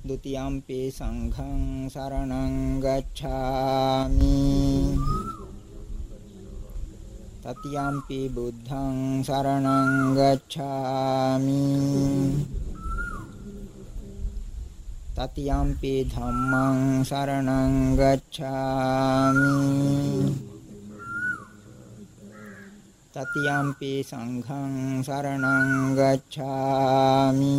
ဒ ුතියම්පි සංඝං සරණං ගච්ඡාමි තතියම්පි බුද්ධං සරණං ගච්ඡාමි තතියම්පි ධම්මං සරණං ගච්ඡාමි තතියම්පි සංඝං සරණං ගච්ඡාමි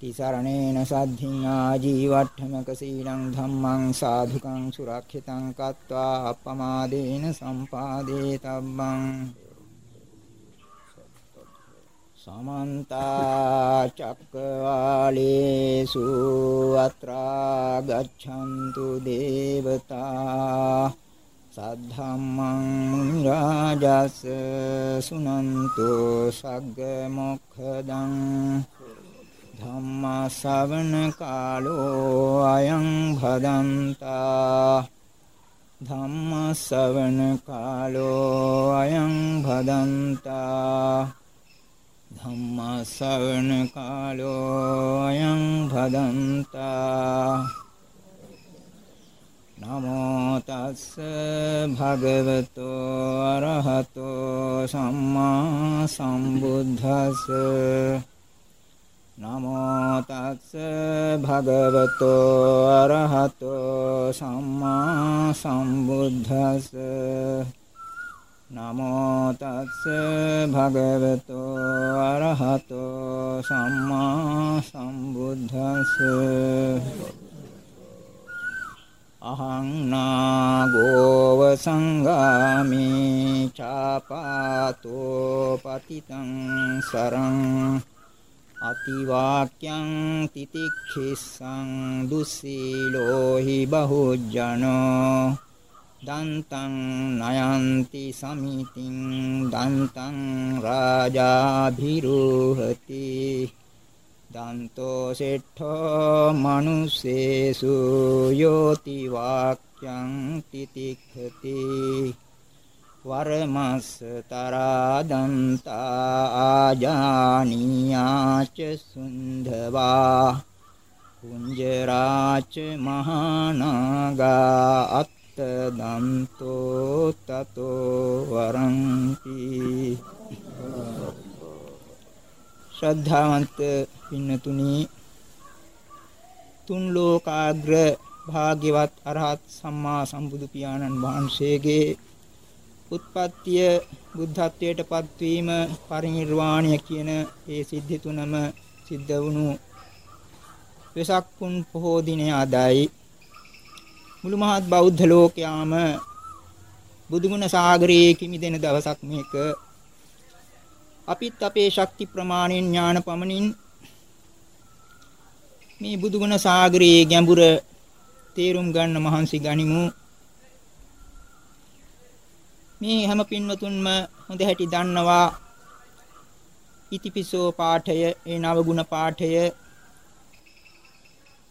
තිසරණේන සද්ධින් ආජීවට්ඨමක සීලං ධම්මං සාධුකං සුරක්ෂිතං කତ୍වා අප්පමාදේන සම්පාදේ තබ්බං සමන්ත චක්කවාලේසු අත්‍රා ගච්ඡන්තු දේවතා සද්ධම්මං මුනි රාජස් සුනන්තු සග්ග මොක්ඛදං ධම්මා ශවන කාලෝ අයං භදන්තා. ධම්මා ශවන කාලෝ අයං භදන්තා. ධම්මා ශවන කාලෝ අයං භදන්තා. නමෝ තස්ස භගවතෝ අරහතෝ සම්මා සම්බුද්දස්ස. නමෝ තස්ස භගවතෝ අරහතෝ සම්මා සම්බුද්දස්ස නමෝ තස්ස භගවතෝ අරහතෝ සම්මා සම්බුද්දස්ස අහං නාගෝව සංගාමි චාපාතෝ පතිතං සරං අතිවාක්‍යං තිතික්ඛිස්සං දුස්සීලෝ හි බහුජනෝ දන්තං නයන්ති සමිතින් දන්තං රාජාභිරුහති දන්තෝ සෙට්ඨෝ මනුස්සේසු යෝති වාක්‍යං තිතික්ඛති වරමස්ස තරාදන්තා ආජානියාච සුන්දවා කුංජරාච මහානාගා අත්ත දන්තෝ තතෝ වරන්ති ශ්‍රද්ධාවන්ත පින්නතුනි තුන් ලෝකාග්‍ර භාග්‍යවත් අරහත් සම්මා සම්බුදු පියාණන් වහන්සේගේ උත්පත්තිය බුද්ධත්වයට පත්වීම පරිනිර්වාණය කියන ඒ සිද්ධි තුනම සිද්ධ වුණු වෙසක් පුන් පොහෝ දිනය අදයි මුළු මහත් බෞද්ධ ලෝකයාම බුදුගුණ සාගරයේ කිමිදෙන දවසක් මේක. අපිත් අපේ ශක්ති ප්‍රමාණයෙන් ඥාන පමණින් මේ බුදුගුණ සාගරයේ ගැඹුර තේරුම් ගන්න මහන්සි ගනිමු. මේ හැම පින්වතුන්ම හොඳ හැටි දන්නවා. ඉතිපිසෝ පාඨය ඒ නවගුණ පාඨය.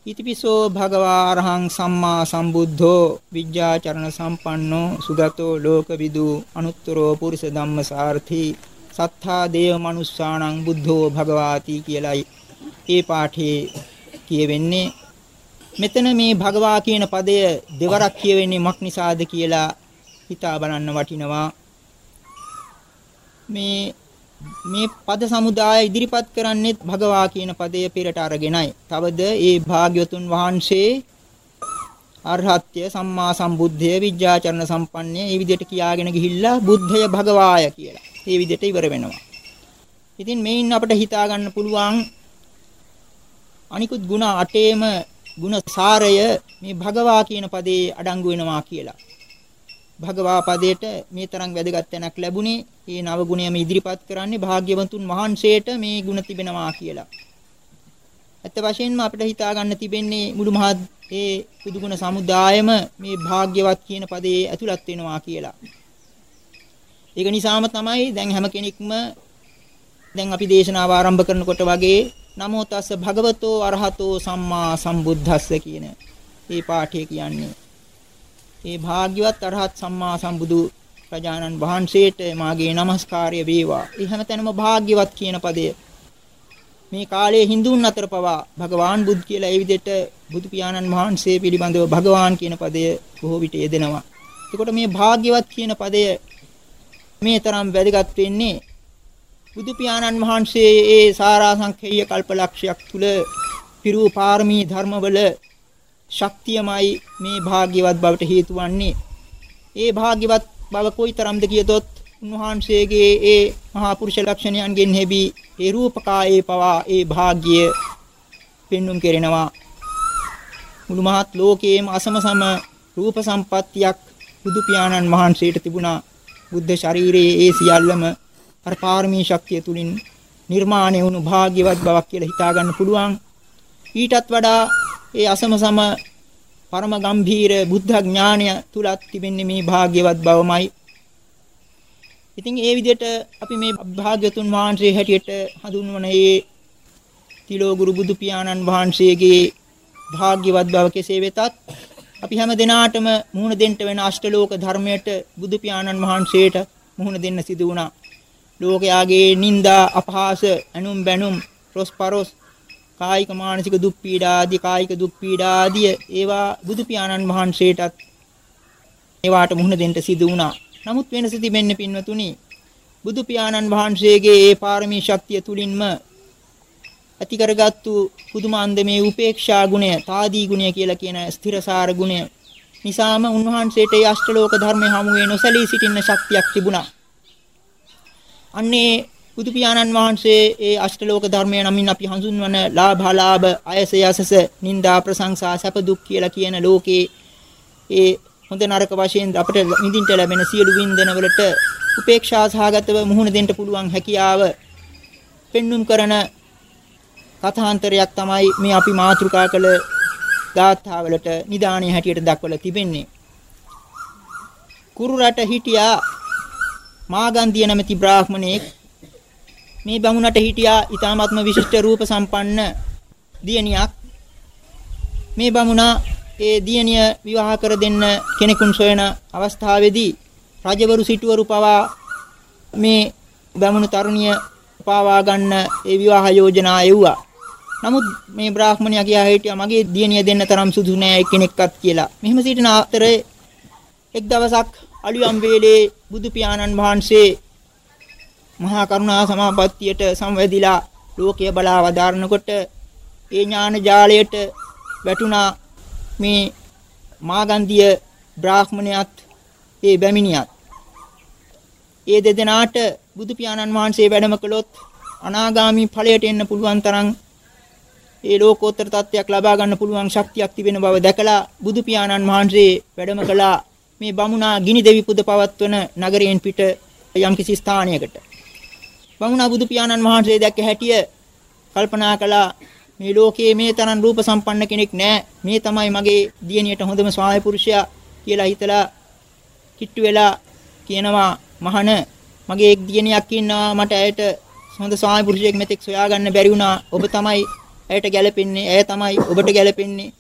ඉතිපිසෝ භගවා අරහං සම්මා සම්බුද්ධෝ විද්‍යාචරණ සම්පන්නෝ සුගතෝ ලෝකවිදු අනුත්තරෝ පුරිස ධම්මසාරථි සත්තා දේව මනුස්සාණං බුද්ධෝ භගවාති කියලයි ඒ පාඨයේ කියවෙන්නේ. මෙතන මේ භගවා කියන පදය දෙවරක් කියවෙන්නේ මක් නිසාද කියලා හිතා බලන්න වටිනවා මේ මේ පද සමුදාය ඉදිරිපත් කරන්නේ භගවා කියන පදය පෙරට අරගෙනයි. තවද ඒ භාග්‍යවතුන් වහන්සේ අරහත්ය සම්මා සම්බුද්ධය විද්‍යාචරණ සම්පන්නය මේ විදිහට කියාගෙන ගිහිල්ලා බුද්ධය භගවාය කියලා. මේ විදිහට ඉවර වෙනවා. ඉතින් මේින් අපිට හිතා ගන්න පුළුවන් අනිකුත් ಗುಣ අටේම ಗುಣ සාරය මේ භගවා කියන පදේ අඩංගු වෙනවා කියලා. භගවා පදයට මේ තරම් වැදගත් තැනක් ලැබුණේ මේ නව ගුණයම ඉදිරිපත් කරන්නේ භාග්‍යවතුන් වහන්සේට මේ ගුණ තිබෙනවා කියලා. ඇත්ත වශයෙන්ම අපිට හිතා ගන්න තිබෙන්නේ මුළු මහත් ඒ පුදුගුණ සමුදායම මේ භාග්‍යවත් කියන පදේ ඇතුළත් වෙනවා කියලා. ඒක නිසාම තමයි දැන් හැම කෙනෙක්ම දැන් අපි දේශනාව ආරම්භ කරනකොට වගේ නමෝ තස්ස භගවතෝ අරහතෝ සම්මා සම්බුද්දස්ස කියන මේ පාඨය කියන්නේ ඒ භාග්‍යවත් අරහත් සම්මා සම්බුදු ප්‍රජානන් වහන්සේට මාගේ নমස්කාරය වේවා. ඒ හැමතැනම භාග්‍යවත් කියන පදය මේ කාලයේ Hinduන් අතර පවා භගවාන් බුද් කියලා ඒ විදිහට බුදු පියාණන් වහන්සේ පිළිබඳව භගවාන් කියන පදය බොහෝ විට යෙදෙනවා. එතකොට මේ භාග්‍යවත් කියන පදය මේ තරම් වැදගත් වෙන්නේ බුදු පියාණන් වහන්සේ ඒ සාරාංශකේය කල්පලක්ෂයක් තුල පිරු පාරමී ධර්මවල ශක්තියමයි මේ භාග්‍යවත් බවට හේතු වන්නේ. ඒ භාග්‍යවත් බව කොයිතරම්ද කියතොත් උන්වහන්සේගේ ඒ මහා පුරුෂ ලක්ෂණයන්ගෙන් හැබි ඒ රූපකායේ පවා ඒ භාග්‍ය පෙන්눔 කෙරෙනවා. මුළු මහත් ලෝකයේම අසමසම රූප සම්පත්තියක් බුදු පියාණන් වහන්සේට තිබුණා. බුද්ධ ශරීරයේ ඒ සියල්ලම අර පාරමී ශක්තිය තුලින් නිර්මාණය වුණු භාග්‍යවත් බවක් කියලා හිතා ගන්න පුළුවන්. ඊටත් වඩා ඒ අසමසම පරම ගම්භීර බුද්ධ ඥානය තුලත් තිබෙන්නේ මේ භාග්‍යවත් බවමයි. ඉතින් ඒ විදිහට අපි මේ භාග්‍යතුන් වහන්සේ හැටියට හඳුන්වන ඒ තිලෝ ගුරු බුදු පියාණන් වහන්සේගේ භාග්‍යවත් බව කෙසේ වෙතත් අපි හැම දිනාටම මුහුණ දෙන්න වෙන අෂ්ටලෝක ධර්මයට බුදු පියාණන් වහන්සේට මුහුණ දෙන්න සිදු වුණා. ලෝකයාගේ නිന്ദා අපහාස අනුම් බැනුම් රොස්පරොස් කායික මානසික දුක් පීඩා ආදී කායික දුක් පීඩා ආදී ඒවා බුදු පියාණන් වහන්සේටත් ඒවාට මුහුණ දෙන්න සිදු වුණා. නමුත් වෙනස තිබෙන්නේ පින්වතුනි බුදු පියාණන් වහන්සේගේ ඒ පාරමී ශක්තිය තුලින්ම ඇති කරගත්තු පුදුමාන්දමේ උපේක්ෂා ගුණය, තාදී ගුණය කියලා කියන ස්ථිරසාර ගුණය නිසාම උන්වහන්සේට ඒ අෂ්ටලෝක ධර්මයේ හමුවේ නොසලී සිටින්න ශක්තියක් තිබුණා. අන්නේ බුදු පියාණන් වහන්සේ ඒ අෂ්ටලෝක ධර්මය නමින් අපි හඳුන්වන ලාභාලාභ අයසය අසස නිന്ദා ප්‍රශංසා සැප දුක් කියලා කියන ලෝකේ ඒ හොඳ නරක වශයෙන් අපට විඳින්න ලැබෙන සියලු වින්දනවලට උපේක්ෂා සහගතව මුහුණ දෙන්න පුළුවන් හැකියාව පෙන්눔 කරන කථාන්තරයක් තමයි මේ අපි මාතෘකා කළ ගාථාවලට නිදාණිය හැටියට දක්වලා තිබෙන්නේ. කුරු රට හිටියා මාගන්දිය නැමැති බ්‍රාහ්මණයෙක් මේ බමුණට හිටියා ඊ타ත්ම විශිෂ්ට රූප සම්පන්න දියණියක් මේ බමුණා ඒ දියණිය විවාහ කර දෙන්න කෙනෙකුන් සොයන අවස්ථාවේදී රජවරු සිටුවරු පවා මේ බැමුණු තරුණිය පාවා ගන්න ඒ විවාහ යෝජනා එව්වා. නමුත් මේ බ්‍රාහ්මණයා කියා හිටියා මගේ දියණිය දෙන්න තරම් සුදු නෑ එක්කෙනෙක්වත් කියලා. මෙහෙම සිටින අතරේ එක් දවසක් අලියම් වේලේ බුදු පියාණන් වහන්සේ මහා කරුණා සමාපත්තියට සම්වැදිලා ලෝකය බලා වදාරනකොට ඒ ඥාන ජාලයට වැටුණා මේ මාගන්ධිය බ්‍රාහ්මණයත් ඒ බැමිණියත්. ඒ දෙදෙනාට බුදු පියාණන් වහන්සේ වැඩම කළොත් අනාගාමි ඵලයට එන්න පුළුවන් තරම් ඒ ලෝකෝත්තර තත්ත්වයක් ලබා ගන්න පුළුවන් ශක්තියක් තිබෙන බව දැකලා බුදු පියාණන් වහන්සේ වැඩම කළා. මේ බමුණා ගිනි දෙවි පුද පවත්වන නගරයෙන් පිට යම්කිසි ස්ථානයකට. බමුණා බුදු පියාණන් වහන්සේ දැක්ක හැටිය කල්පනා කළා. මේ ලෝකයේ මේ තරම් රූප සම්පන්න කෙනෙක් නැහැ මේ තමයි මගේ දියණියට හොඳම ස්වාමි පුරුෂයා කියලා හිතලා කිට්ටු වෙලා කියනවා මහන මගේ එක් දියණියක් ඉන්නවා. මට ඇයට හොඳ ස්වාමි පුරුෂයෙක් මෙතෙක් සොයාගන්න බැරි වුණා. ඔබ තමයි ඇයට ගැළපෙන්නේ ඇය තමයි ඔබට ගැළපෙන්නේ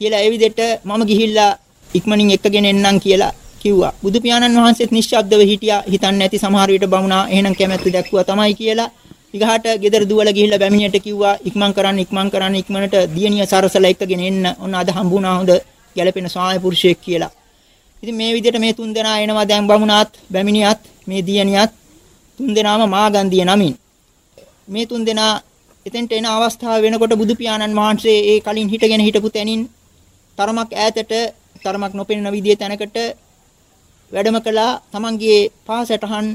කියලා ඒ විදිහට මම ගිහිල්ලා ඉක්මනින් එක්කගෙන එන්නම් කියලා කිව්වා. බුදු පියාණන් වහන්සේත් නිශ්ශබ්දව හිටියා. හිතන්නේ නැති සමහර විට බමුණා එහෙනම් කැමැත්ත දැක්කුවා තමයි කියලා ඊගහට ගෙදර දුවලා ගිහිල්ලා බැමිණියට කිව්වා. ඉක්මන් කරන්න ඉක්මන් කරන්න. ඉක්මනට දියණිය සරසලා එක්කගෙන එන්න. ඔන්න අද හම්බුණා හොඳ ගැළපෙන ස්වාමි පුරුෂයෙක් කියලා. ඉතින් මේ විදිහට මේ තුන් දෙනා එනවා. දැන් බමුණාත් බැමිණියත් මේ දියණියත් තුන් දෙනාම මාගන්ධිය නමින්. මේ තුන් දෙනා එතෙන්ට එන අවස්ථාව වෙනකොට බුදු පියාණන් වහන්සේ ඒ කලින් හිටගෙන හිටපු තැනින් තරමක් ඈතට තරමක් නොපෙනෙන විදිහේ තැනකට වැඩම කළා තමන්ගේ පාසටහන්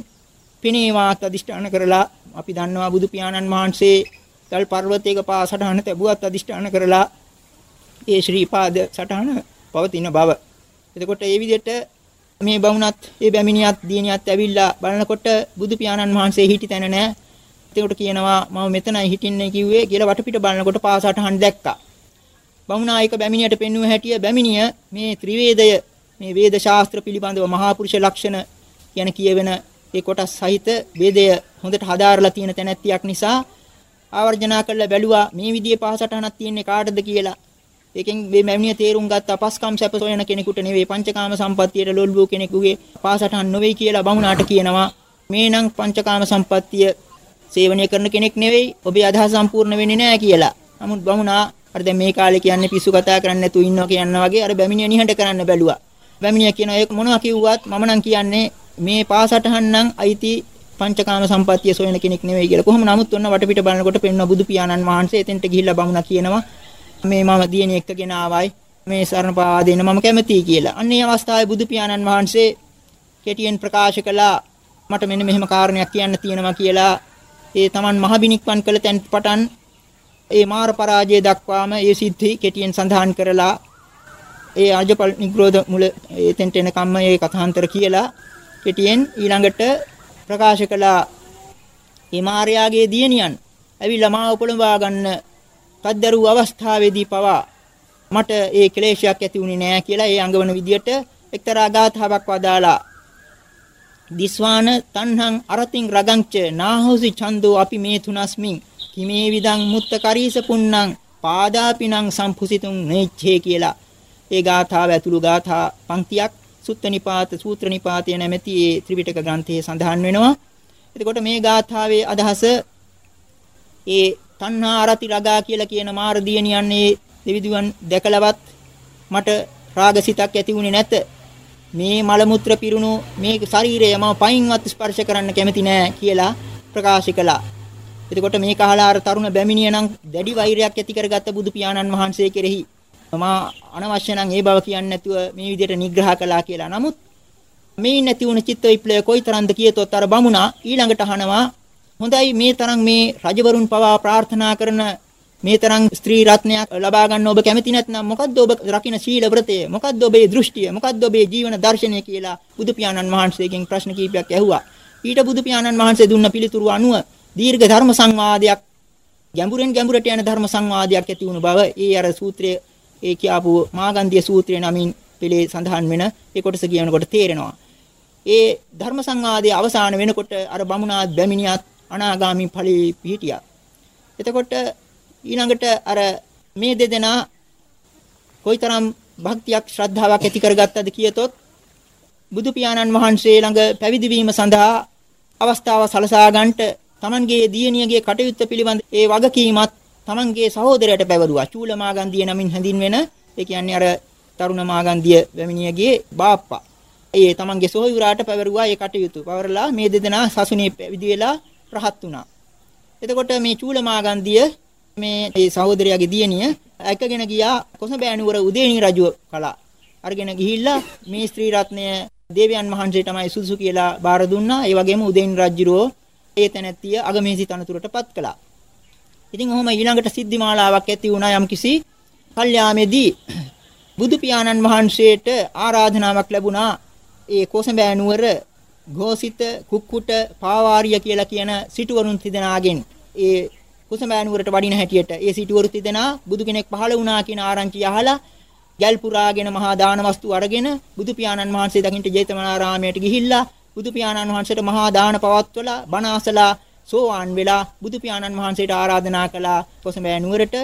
පිනේවාත් අදිෂ්ඨාන කරලා අපි දන්නවා බුදු පියාණන් වහන්සේ ගල් පර්වතයක පාසටහන තැබුවත් අදිෂ්ඨාන කරලා ඒ ශ්‍රී පාද සටහන පවතින බව එතකොට ඒ විදිහට මේ බමුණත් ඒ බැමිණියත් දියණියත් ඇවිල්ලා බලනකොට බුදු පියාණන් වහන්සේ හිටි තැන නෑ. එතකොට කියනවා මම මෙතනයි හිටින්නේ කිව්වේ කියලා වටපිට බලනකොට පාසටහන් දැක්කා. බමුණා එක බැමිණියට පෙන්වුව හැටිය බැමිණිය මේ ත්‍රිවේදය මේ වේද ශාස්ත්‍ර පිළිබඳව මහා පුරුෂ ලක්ෂණ කියන කියවෙන ඒ කොටස් සහිත වේදය හොඳට හදාarලා තියෙන තැනැත්තියක් නිසා ආවර්ජනා කරලා බැලුවා මේ විදිහේ පහසටහනක් තියෙන්නේ කාටද කියලා. ඒකෙන් මේ මැමිනිය තේරුම් ගත්ත අපස්කම් සැප සොයන කෙනෙකුට නෙවෙයි පංචකාම සම්පත්තියට ලොල් වූ කෙනෙකුගේ පාසටහන් නොවේ කියලා බමුණාට කියනවා මේ නම් පංචකාම සම්පත්තිය සේවනය කරන කෙනෙක් නෙවෙයි ඔබේ අදහස සම්පූර්ණ වෙන්නේ නැහැ කියලා. නමුත් බමුණා අර දැන් මේ කාලේ කියන්නේ පිස්සු කතා කරන්නේ නැතුව ඉන්නවා කියනවා වගේ අර බැමිනිය නිහඬ කරන්න බැලුවා. බැමිනිය කියනවා ඒක මොනවා කිව්වත් මම නම් කියන්නේ මේ පාසටහන් නම් අයිති පංචකාම සම්පත්තිය සොයන කෙනෙක් නෙවෙයි කියලා. කොහොම නමුත් ඔන්න වටපිට බලනකොට පෙන්වන බුදු පියාණන් වහන්සේ එතෙන්ට ගිහිල්ලා බමුණා කියනවා මේ මම දියණිය එක්කගෙන ආවයි මේ සරණ පාවා දෙන්න මම කැමතියි කියලා. අන්න ඒ අවස්ථාවේ බුදු පියාණන් වහන්සේ කෙටියෙන් ප්‍රකාශ කළා මට මෙන්න මෙහෙම කාරණයක් කියන්න තියෙනවා කියලා ඒ Taman මහබිනික්වන් කළ තැන් පටන් ඒ මාර පරාජය දක්වාම ඒ සිද්ධි කෙටියෙන් සඳහන් කරලා ඒ අජපල් නිග්‍රෝධ මුල එතෙන්ට එනකම්ම ඒ කථාන්තර කියලා කෙටියෙන් ඊළඟට ප්‍රකාශ කළා. මේ මාර්යාගේ දියණියන් ඇවිල්ලා මාව පොළඹවා ගන්න තද්දරු අවස්ථාවේදී පවා මට ඒ ක්ලේශයක් ඇති වුණේ නෑ කියලා ඒ අඟවන විදියට එක්තරා ගාථාවක් වදාලා දිස්වාන තණ්හං අරතින් රගංච නාහෝසි ඡන්தோ අපි මේ තුනස්මින් කිමේ විදං මුත්ත කරීස පුන්නං පාදාපිනං සම්පුසිතුං නේච්ඡේ කියලා ඒ ගාථාව ඇතුළු ගාථා පන්තියක් සුත්ත නිපාත සූත්‍ර නිපාතය නැමැති ඒ ත්‍රිපිටක ග්‍රන්ථයේ සඳහන් වෙනවා. එතකොට මේ ගාථාවේ අදහස ඒ තණ්හා අරති රගා කියලා කියන මාර දියණියන්නේ දෙවිදුවන් දැකලවත් මට රාගසිතක් ඇති වුණේ නැත. මේ මල මුත්‍ර පිරුණු මේ ශරීරය මම පයින්වත් ස්පර්ශ කරන්න කැමති නෑ කියලා ප්‍රකාශ කළා. එතකොට මේ කහලා අර තරුණ බැමිණිය නම් දැඩි වෛරයක් ඇති කරගත්ත බුදු පියාණන් වහන්සේ කෙරෙහි මම අනවශ්‍ය නම් ඒ බව කියන්නේ නැතුව මේ විදිහට නිග්‍රහ කළා කියලා. නමුත් මේ නැති වුණ චිත්ත විප්ලවය කොයිතරම්ද කියතොත් අර බමුණා ඊළඟට අහනවා හොඳයි මේ තරම් මේ රජවරුන් පවා ප්‍රාර්ථනා කරන මේ තරම් ස්ත්‍රී රත්නයක් ලබා ගන්න ඔබ කැමති නැත්නම් මොකද්ද ඔබ රකින්න සීල වෘතය? මොකද්ද ඔබේ දෘෂ්ටිය? මොකද්ද ඔබේ ජීවන දර්ශනය කියලා බුදු පියාණන් වහන්සේගෙන් ප්‍රශ්න කීපයක් ඇහුවා. ඊට බුදු පියාණන් වහන්සේ දුන්න පිළිතුරු අනුව දීර්ඝ ධර්ම සංවාදයක් ගැඹුරෙන් ගැඹුරට යන ධර්ම සංවාදයක් ඇති වුණු බව ඒ අර සූත්‍රයේ ඒ කියාපු මාගන්ධිය සූත්‍රය නමින් පිළේ සඳහන් වෙන ඒ කොටස කියනකොට තේරෙනවා ඒ ධර්ම සංවාදයේ අවසාන වෙනකොට අර බමුණාත් බැමිණියත් අනාගාමී ඵලයේ පිහිටියා. එතකොට ඊළඟට අර මේ දෙදෙනා කොයිතරම් භක්තියක් ශ්‍රද්ධාවක් ඇති කරගත්තද කියතොත් බුදු පියාණන් වහන්සේ ළඟ පැවිදි වීම සඳහා අවස්ථාව සලසා ගන්නට Tamanගේ දියණියගේ කටයුත්ත පිළිබඳ ඒ වගකීමත් Tamanගේ සහෝදරයට පැවරුවා. චූල මාගන්දිය නමින් හැඳින්වෙන ඒ කියන්නේ අර තරුණ මාගන්දිය වැමිනියගේ බාප්පා. ඒ Tamanගේ සොහොයුරාට පැවරුවා ඒ කටයුතු. පවරලා මේ දෙදෙනා සසුනේ පැවිදි වෙලා රහත් වුණා. එතකොට මේ චූල මාගන්දිය මේ ඒ සහෝදරයාගේ දියණිය එකගෙන ගියා කොසඹෑ උදේනි රජුව කලා. අරගෙන ගිහිල්ලා මේ ස්ත්‍රී රත්නය දේවයන් වහන්සේ තමයි සුදුසු කියලා බාර දුන්නා. ඒ වගේම උදේනි රජුරෝ ඒ තැනැත්තිය අගමේසි තනතුරටපත් කළා. ඉතින් ඔහොම ඊළඟට සිද්ධි මාලාවක් ඇති වුණා යම්කිසි කල්යාමේදී. බුදු පියාණන් වහන්සේට ආරාධනාවක් ලැබුණා. ඒ කොසඹෑ නුවර ഘോසිත කුක්කුට පාවාරිය කියලා කියන සිටුවරුන් තිදෙනාගෙන්. ඒ කුසඹෑ නුවරට වඩින හැටියට ඒ සිටුවරු තිදෙනා බුදු කෙනෙක් පහළ වුණා කියන ආරංචිය අහලා ගැල් පුරාගෙන මහා දාන වස්තු අරගෙන බුදු පියාණන් වහන්සේ දකින්න ජේතවනාරාමයට ගිහිල්ලා බුදු පියාණන් වහන්සේට මහා දාන පවත්වලා බණ අසලා සෝවාන් වෙලා බුදු පියාණන් වහන්සේට ආරාධනා කළා කොසඹෑ නුවරට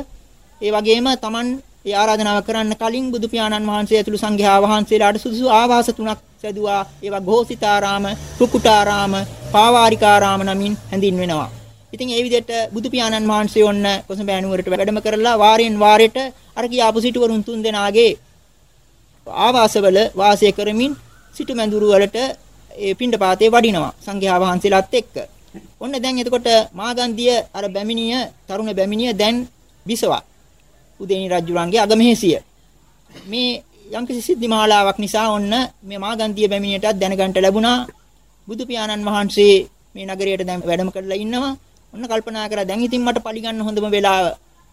ඒ වගේම Taman ඒ ආරාධනාව කරන්න කලින් බුදු පියාණන් වහන්සේ ඇතුළු සංඝයා වහන්සේලාට සුදුසු ආවාස තුනක් සැදුවා. ඒවා ഘോසිතාරාම කුකුටාරාම පාවාරිකාරාම නමින් හැඳින්වෙනවා. ඉතින් ඒ විදිහට බුදු පියාණන් වහන්සේ ඔන්න කොසඹෑ නුවරට වැඩම කරලා වාරයෙන් වාරයට අර කියාපු සිටුවරුන් තුන් දෙනාගේ ආවාසවල වාසය කරමින් සිටු මැඳුරු වලට ඒ පිණ්ඩපාතේ වඩිනවා සංඝයා වහන්සේලාත් එක්ක. ඔන්න දැන් එතකොට මාගන්දිය අර බැමිණිය තරුණ බැමිණිය දැන් බිසවා. උදේනි රජුරන්ගේ අගමහේසිය. මේ යම්කිසි සිද්ධි මාලාවක් නිසා ඔන්න මේ මාගන්දිය බැමිණියටත් දැනගන්න ලැබුණා බුදු පියාණන් වහන්සේ මේ නගරයට දැන් වැඩම කරලා ඉන්නවා. ඔන්න කල්පනා කරා දැන් ඉතින් මට පරිගන්න හොඳම වෙලාව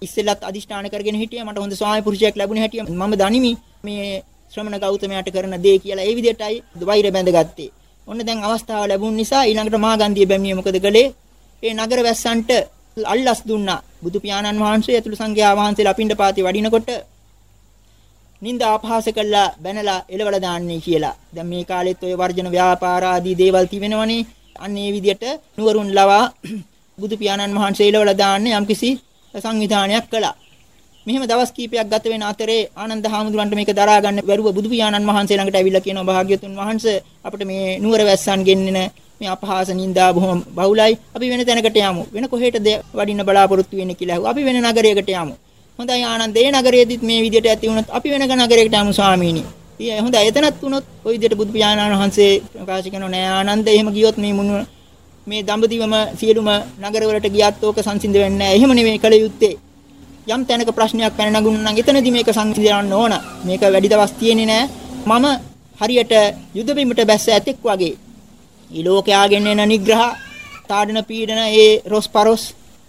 ඉස්සෙල්ලත් අදිෂ්ඨාන කරගෙන හිටියා මට හොඳ ස්වාමි පුරුෂයෙක් ලැබුණ හැටිය මම දනිමි මේ ශ්‍රමණ ගෞතමයාට කරන දේ කියලා ඒ විදිහටයි වෛර බැඳගත්තේ. ඔන්න දැන් අවස්ථාව ලැබුණ නිසා ඊළඟට මහාගන්ධිය බැමිය මොකද කළේ? ඒ නගර වැස්සන්ට අල්ලස් දුන්නා. බුදු පියාණන් වහන්සේ ඇතුළු සංඝයා වහන්සේලා පින්ඩපාතේ වඩිනකොට නින්දා අපහාස කළා බැනලා එලවල දාන්නේ කියලා. දැන් මේ කාලෙත් ඔය වර්ජන ව්‍යාපාර ආදී දේවල් තිබෙනවනේ. අන්න ඒ විදිහට නුවරුන් ලවා බුදු පියාණන් වහන්සේ එලවල දාන්නේ යම්කිසි සංවිධානයක් කළා. මෙහෙම දවස් කීපයක් ගත වෙන අතරේ ආනන්ද හාමුදුරන්ට මේක දරා ගන්න බැරුව බුදු පියාණන් වහන්සේ ළඟට ඇවිල්ලා කියනවා භාග්‍යතුන් වහන්සේ අපිට මේ නුවර වැස්සන් ගෙන්නෙන මේ අපහාස නින්දා බොහොම බහුලයි. අපි වෙන තැනකට යමු. වෙන කොහෙටද වඩින්න බලාපොරොත්තු වෙන්නේ කියලා ඇහුවා. අපි වෙන නගරයකට යමු. හොඳයි ආනන්ද ඒ නගරයේදීත් මේ විදිහට ඇති වුණොත් අපි වෙන නගරයකට යමු ස්වාමීනි. ඉතින් හොඳයි එතනත් වුණොත් ওই විදිහට බුදු පියාණන් වහන්සේ ප්‍රකාශ කරනවා නෑ ආනන්ද එහෙම ගියොත් මේ මුණු මේ දඹදිවම සියලුම නගරවලට ගියත් ඕක සංසිඳ වෙන්නේ නැහැ. එහෙම නෙමෙයි කළ යුත්තේ. යම් තැනක ප්‍රශ්නයක් පැන නගුණා නම් එතනදී මේක සංසිඳවන්න ඕන. මේක වැඩි දවස් තියෙන්නේ නැහැ. මම හරියට යුද බිමට බැස්ස ඇතෙක් වගේ. ඊ ලෝකයාගෙන් එන නිග්‍රහ, තාඩන පීඩන, ඒ රොස්පරොස්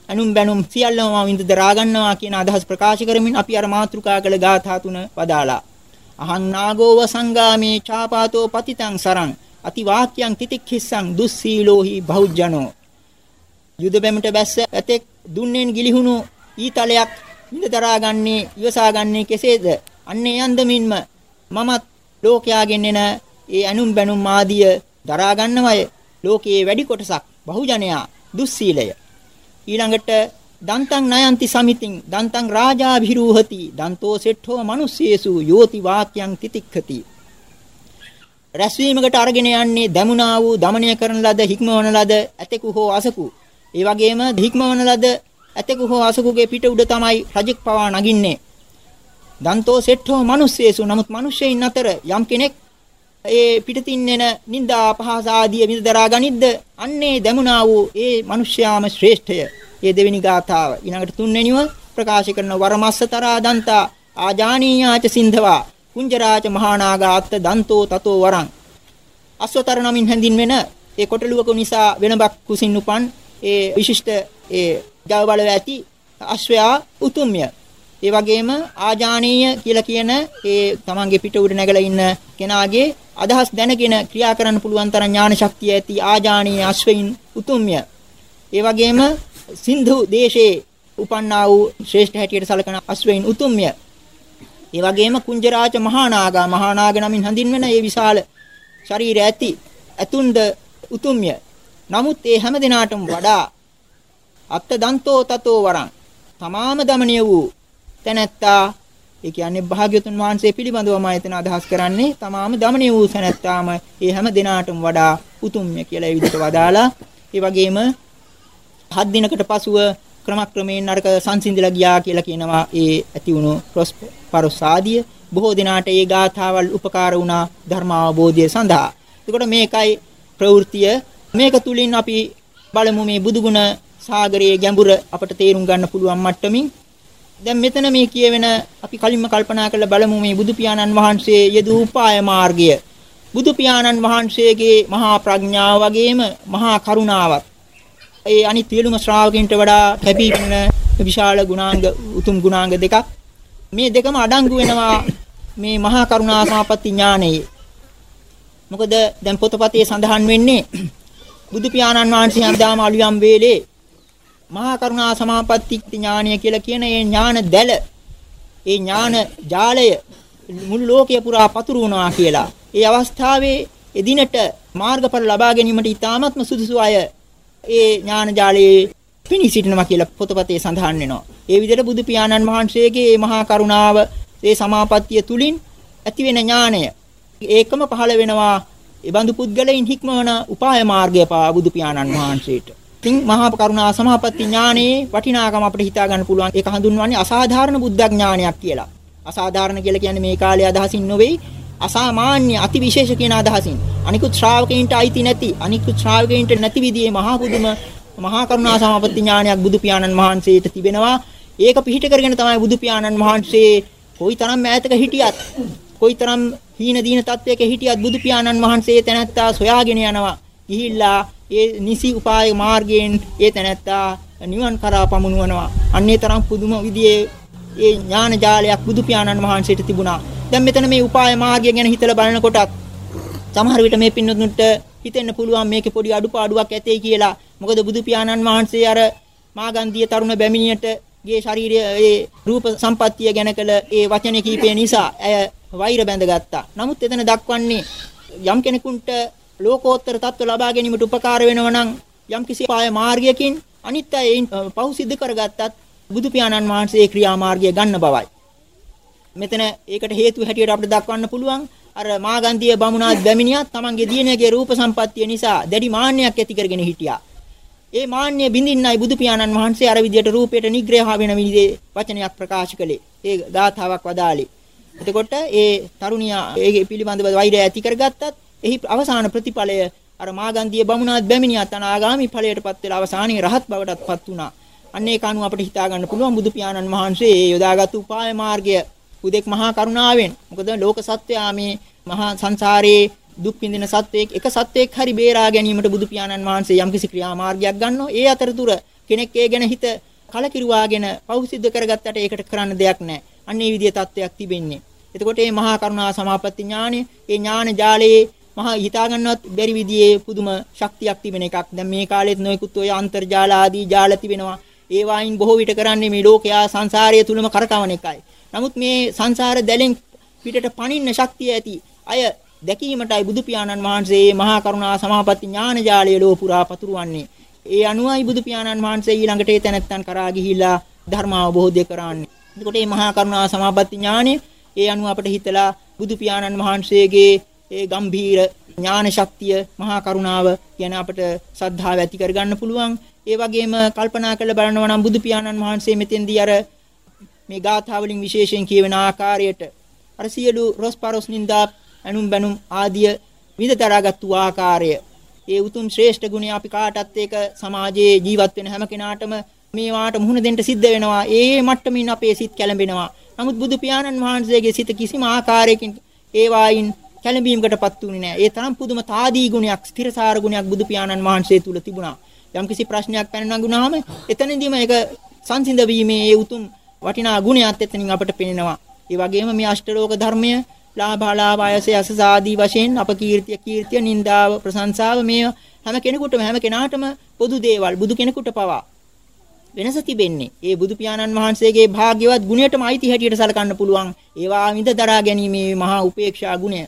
අනුම් බැනුම් සියල්ලම මම විඳ දරා ගන්නවා කියන අදහස් ප්‍රකාශ කරමින් අපි අර මාතෘකා කළ ගාථා තුන වදාලා. අහං නාගෝව සංගාමේ චාපාතෝ පතිතං සරං අති වාක්‍යං තිතික්ඛිස්සං දුස්සීලෝහි බහුජනෝ යුද බැමට බැස්ස ඇතෙක් දුන්නෙන් ගිලිහුණු ඊතලයක් මිඳ දරාගන්නේ ඉවසාගන්නේ කෙසේද? අන්නේ යන්දමින්ම මමත් ලෝකයාගෙන් එන ඒ ඇනුම් බැනුම් ආදිය දරා ගන්නවය. ලෝකයේ වැඩි කොටසක් බහුජනයා දුස්සීලය. ඊළඟට දන්තං නයන්ති සමිතින් දන්තං රාජාභිරූහති දන්තෝ සෙට්ඨෝ manussේසු යෝති වාක්‍යං තිතික්ඛති. රැස්වීමකට අරගෙන යන්නේ දැමුණා වූ দমনය කරන ලද හික්මවන ලද ඇතෙකු හෝ අසකු. ඒ වගේම හික්මවන ලද ඇතෙකු හෝ අසකුගේ පිට උඩ තමයි රජෙක් පවා නගින්නේ. දන්තෝ සෙට්ඨෝ මිනිස්සේසු නමුත් මිනිස්සෙයින් අතර යම් කෙනෙක් ඒ පිටතින් එන නිന്ദා අපහාස ආදී විඳදරා ගනිද්ද අන්නේ දමුණා වූ ඒ මිනිස්යාම ශ්‍රේෂ්ඨය. ඒ දෙවෙනි ගාථාව ඊළඟට තුන්වෙනිව ප්‍රකාශ කරන වරමස්සතරා දන්තා ආජානීයාච සින්ධවා කුංජරාජ මහානාගාත්ත දන්තෝ තතෝ වරං අස්වතර නමින් හැඳින්වෙන ඒ කොටලුවක නිසා වෙනබක් කුසින් උපන් ඒ විශිෂ්ට ඒ ජව බලව ඇති අශ්වයා උතුම්ය. ඒ වගේම ආජානීය කියලා කියන ඒ තමන්ගේ පිට උඩ නැගලා ඉන්න කෙනාගේ අදහස් දැනගෙන ක්‍රියා කරන්න පුළුවන් තරම් ඥාන ශක්තිය ඇති ආජානීය අශ්වයින් උතුම්ය. ඒ වගේම සින්ධු දේශයේ උපන්නා වූ ශ්‍රේෂ්ඨ හැටියට සලකන අශ්වයින් උතුම්ය. ඒ වගේම කුංජරාජ මහානාගා මහානාග නමින් හඳින්වෙන ඒ විශාල ශරීරය ඇති ඇතුන්ද උතුම්ය. නමුත් ඒ හැම දිනාටම වඩා අත්ත දන්තෝ තතෝ වරං. තමාම දමණිය වූ තැනැත්තා ඒ කියන්නේ භාග්‍යතුන් වහන්සේ පිළිබඳවම එතන අදහස් කරන්නේ තමාම දමණය වූ සැනැත්තාම ඒ හැම දිනාටම වඩා උතුම්ය කියලා ඒ විදිහට වදාලා. ඒ වගේම හත් දිනකට පසුව ක්‍රමක්‍රමයෙන් අරක සංසිඳිලා ගියා කියලා කියනවා ඒ ඇති වුණු පරොස්සාදිය බොහෝ දිනාට ඒ ගාථාවල් උපකාර වුණා ධර්මාවබෝධය සඳහා. එතකොට මේකයි ප්‍රවෘත්තිය. මේක තුලින් අපි බලමු මේ බුදුගුණ සාගරයේ ගැඹුර අපට තේරුම් ගන්න පුළුවන් මට්ටමින්. දැන් මෙතන මේ කියවෙන අපි කලින්ම කල්පනා කරලා බලමු මේ බුදු පියාණන් වහන්සේ යෙදූ උපාය මාර්ගය. බුදු පියාණන් වහන්සේගේ මහා ප්‍රඥාව වගේම මහා කරුණාවත් ඒ අනිත් සියලුම ශ්‍රාවකින්ට වඩා කැපී පෙනෙන විශාල ගුණාංග උතුම් ගුණාංග දෙකක්. මේ දෙකම අඩංගු වෙනවා මේ මහා කරුණා සමාපatti ඥානයේ. මොකද දැන් පොතපතේ සඳහන් වෙන්නේ බුදු පියාණන් වහන්සේ හැමදාම අලුයම් වේලේ මහා කරුණා සමාපatti ඥානය කියලා කියන ඒ ඥාන දැල ඒ ඥාන ජාලය මුළු ලෝකය පුරා පතුරු වුණා කියලා. ඒ අවස්ථාවේ එදිනට මාර්ගඵල ලබා ගැනීමට ඉතාමත්ම සුදුසු අය ඒ ඥාන ජාලයේ පිණි සිටිනවා කියලා පොතපතේ සඳහන් වෙනවා. ඒ විදිහට බුදු පියාණන් වහන්සේගේ මේ මහා කරුණාව ඒ සමාපත්තිය තුලින් ඇතිවෙන ඥාණය ඒකම පහළ වෙනවා ඒ බඳු පුද්ගලයන් හික්මවන උපාය මාර්ගය පා බුදු පියාණන් වහන්සේට. ඉතින් මහා කරුණා සමාපatti ඥානයේ වටිනාකම අපිට හිතා ගන්න පුළුවන්. ඒක හඳුන්වන්නේ අසාධාරණ බුද්ධ ඥානයක් කියලා. අසාධාරණ කියලා කියන්නේ මේ කාලේ අදහසින් නෙවෙයි අසාමාන්‍ය අතිවිශේෂ කියන අදහසින්. අනිකුත් ශ්‍රාවකයන්ට අයිති නැති, අනිකුත් ශ්‍රාවකයන්ට නැති විදිහේ මහා පුදුම මහා කරුණා සමාපatti ඥානයක් බුදු පියාණන් වහන්සේට තිබෙනවා. ඒක පිහිට කරගෙන තමයි බුදු පියාණන් වහන්සේ කොයිතරම් ඈතක හිටියත්, කොයිතරම් හීන දීන තත්වයක හිටියත් බුදු පියාණන් වහන්සේ තැනැත්තා සොයාගෙන යනවා. ගිහිල්ලා ඒ නිසි උපාය මාර්ගයෙන් ඒ තැනැත්තා නිවන් කරා පමුණුවනවා. අන්නේ තරම් පුදුම විදිහේ ඒ ඥාන ජාලයක් බුදු පියාණන් වහන්සේට තිබුණා. දැන් මෙතන මේ උපාය මාර්ගය ගැන හිතලා බලනකොටත් සමහර විට මේ පින්නතුන්ට හිතෙන්න පුළුවන් මේකේ පොඩි අඩුපාඩුවක් ඇතේ කියලා. මොකද බුදු පියාණන් වහන්සේ අර මාගන්ධිය තරුණ බැමිණියට ගේ ශාරීරිය ඒ රූප සම්පත්තිය ගැන කළ ඒ වචන කීපය නිසා ඇය වෛර බැඳගත්තා. නමුත් එතන දක්වන්නේ යම් කෙනෙකුට ලෝකෝත්තර තත්ත්ව ලබා ගැනීමට උපකාර වෙනවා නම් යම්කිසි පාය මාර්ගයකින් අනිත් අය පහු සිද්ධ කරගත්තත් බුදු පියාණන් වහන්සේ ක්‍රියා මාර්ගය ගන්න බවයි. මෙතන ඒකට හේතු හැටියට අපිට දක්වන්න පුළුවන් අර මාගන්ධිය බමුණාත් බැමිණියත් තමන්ගේ දියණියගේ රූප සම්පත්තිය නිසා දැඩි මාන්නයක් ඇති කරගෙන හිටියා. ඒ මාන්නය බින්දින්නයි බුදු පියාණන් වහන්සේ අර විදියට රූපයට නිග්‍රහ වෙන විදිහේ වචනයක් ප්‍රකාශ කළේ. ඒ ගාථාවක් වදාළේ. එතකොට ඒ තරුණියා ඒ පිළිබඳව වෛරය ඇති කරගත්තත් එහි අවසාන ප්‍රතිඵලය අර මාගන්ධිය බමුණාත් බැමිණියත් අනාගාමි ඵලයටපත් වෙලා අවසානයේ රහත් බවටත්පත් වුණා. අන්න ඒක අනුව අපිට හිතා ගන්න පුළුවන් බුදු පියාණන් වහන්සේ ඒ යොදාගත් උපාය මාර්ගය උදෙක් මහා කරුණාවෙන්. මොකද ලෝක සත්‍යයා මේ මහා සංසාරයේ දුක් විඳින සත්වයෙක් එක සත්වයෙක් හරි බේරා ගැනීමට බුදු පියාණන් වහන්සේ යම්කිසි ක්‍රියාමාර්ගයක් ගන්නවා. ඒ අතරතුර කෙනෙක් ඒ ගැන හිත කලකිරුවාගෙන පෞසිද්ධ කරගත්තට ඒකට කරන්න දෙයක් නැහැ. අන්න ඒ විදිහේ තත්වයක් තිබෙන්නේ. එතකොට මේ මහා කරුණා සමාපatti ඥානය, ඒ ඥාන ජාලයේ මහා හිතා ගන්නවත් බැරි විදිහේ පුදුම ශක්තියක් තිබෙන එකක්. දැන් මේ කාලෙත් නොයෙකුත් ඔය අන්තර්ජාල ආදී ජාල තිබෙනවා. ඒ වයින් බොහෝ විට කරන්නේ මේ ලෝකයා සංසාරය තුලම කරකවන එකයි. නමුත් මේ සංසාර දැලෙන් පිටට පනින්න ශක්තිය ඇති අය දැකීමටයි බුදු පියාණන් වහන්සේ මහා කරුණා සමාපatti ඥාන ජාලය ලෝ පුරා පතුරවන්නේ. ඒ අනුවයි බුදු පියාණන් වහන්සේ ඊළඟට ඒ තැනැත්තන් කරා ගිහිලා ධර්ම අවබෝධය කරන්නේ. එතකොට මේ මහා කරුණා සමාපatti ඥානය ඒ අනුව අපිට හිතලා බුදු පියාණන් වහන්සේගේ ඒ ගම්භීර ඥාන ශක්තිය මහා කරුණාව ගැන අපට ශ්‍රද්ධාව ඇති කරගන්න පුළුවන්. ඒ වගේම කල්පනා කරලා බලනවා නම් බුදු පියාණන් වහන්සේ මෙතෙන්දී අර මේ ගාථා වලින් විශේෂයෙන් කියවෙන ආකාරයට අර සියලු රොස්පරොස් නින්දා අනුම් බැනුම් ආදිය විදතරාගත්තු ආකාරය ඒ උතුම් ශ්‍රේෂ්ඨ ගුණය අපි කාටත් ඒක සමාජයේ ජීවත් වෙන හැම කෙනාටම මේවාට මුහුණ දෙන්න සිද්ධ වෙනවා. ඒ මට්ටමින් අපේ සිත් කැළඹෙනවා. නමුත් බුදු පියාණන් වහන්සේගේ සිත කිසිම ආකාරයකින් ඒ වයින් කැළඹීමකටපත් වුණේ නැහැ. ඒ තරම් පුදුම තාදී ගුණයක්, ස්ථිරසාර ගුණයක් බුදු පියාණන් වහන්සේ තුල තිබුණා. යම්කිසි ප්‍රශ්නයක් පැන නගුණාම එතනදීම ඒක සංසිඳ වීමේ ඒ උතුම් වටිනා ගුණයත් එතනින් අපට පෙනෙනවා. ඒ වගේම මේ අෂ්ටලෝක ධර්මය ලාභාලාභ ආයස යස ආදී වශයෙන් අපකීර්තිය කීර්තිය නින්දාව ප්‍රශංසාව මේ හැම කෙනෙකුටම හැම කෙනාටම පොදු දේවල් බුදු කෙනෙකුට පවා වෙනස තිබෙන්නේ. ඒ බුදු පියාණන් වහන්සේගේ භාග්‍යවත් ගුණයටම අයිති හැටියට සලකන්න පුළුවන්. ඒවා විඳ දරා ගැනීමේ මහා උපේක්ෂා ගුණය.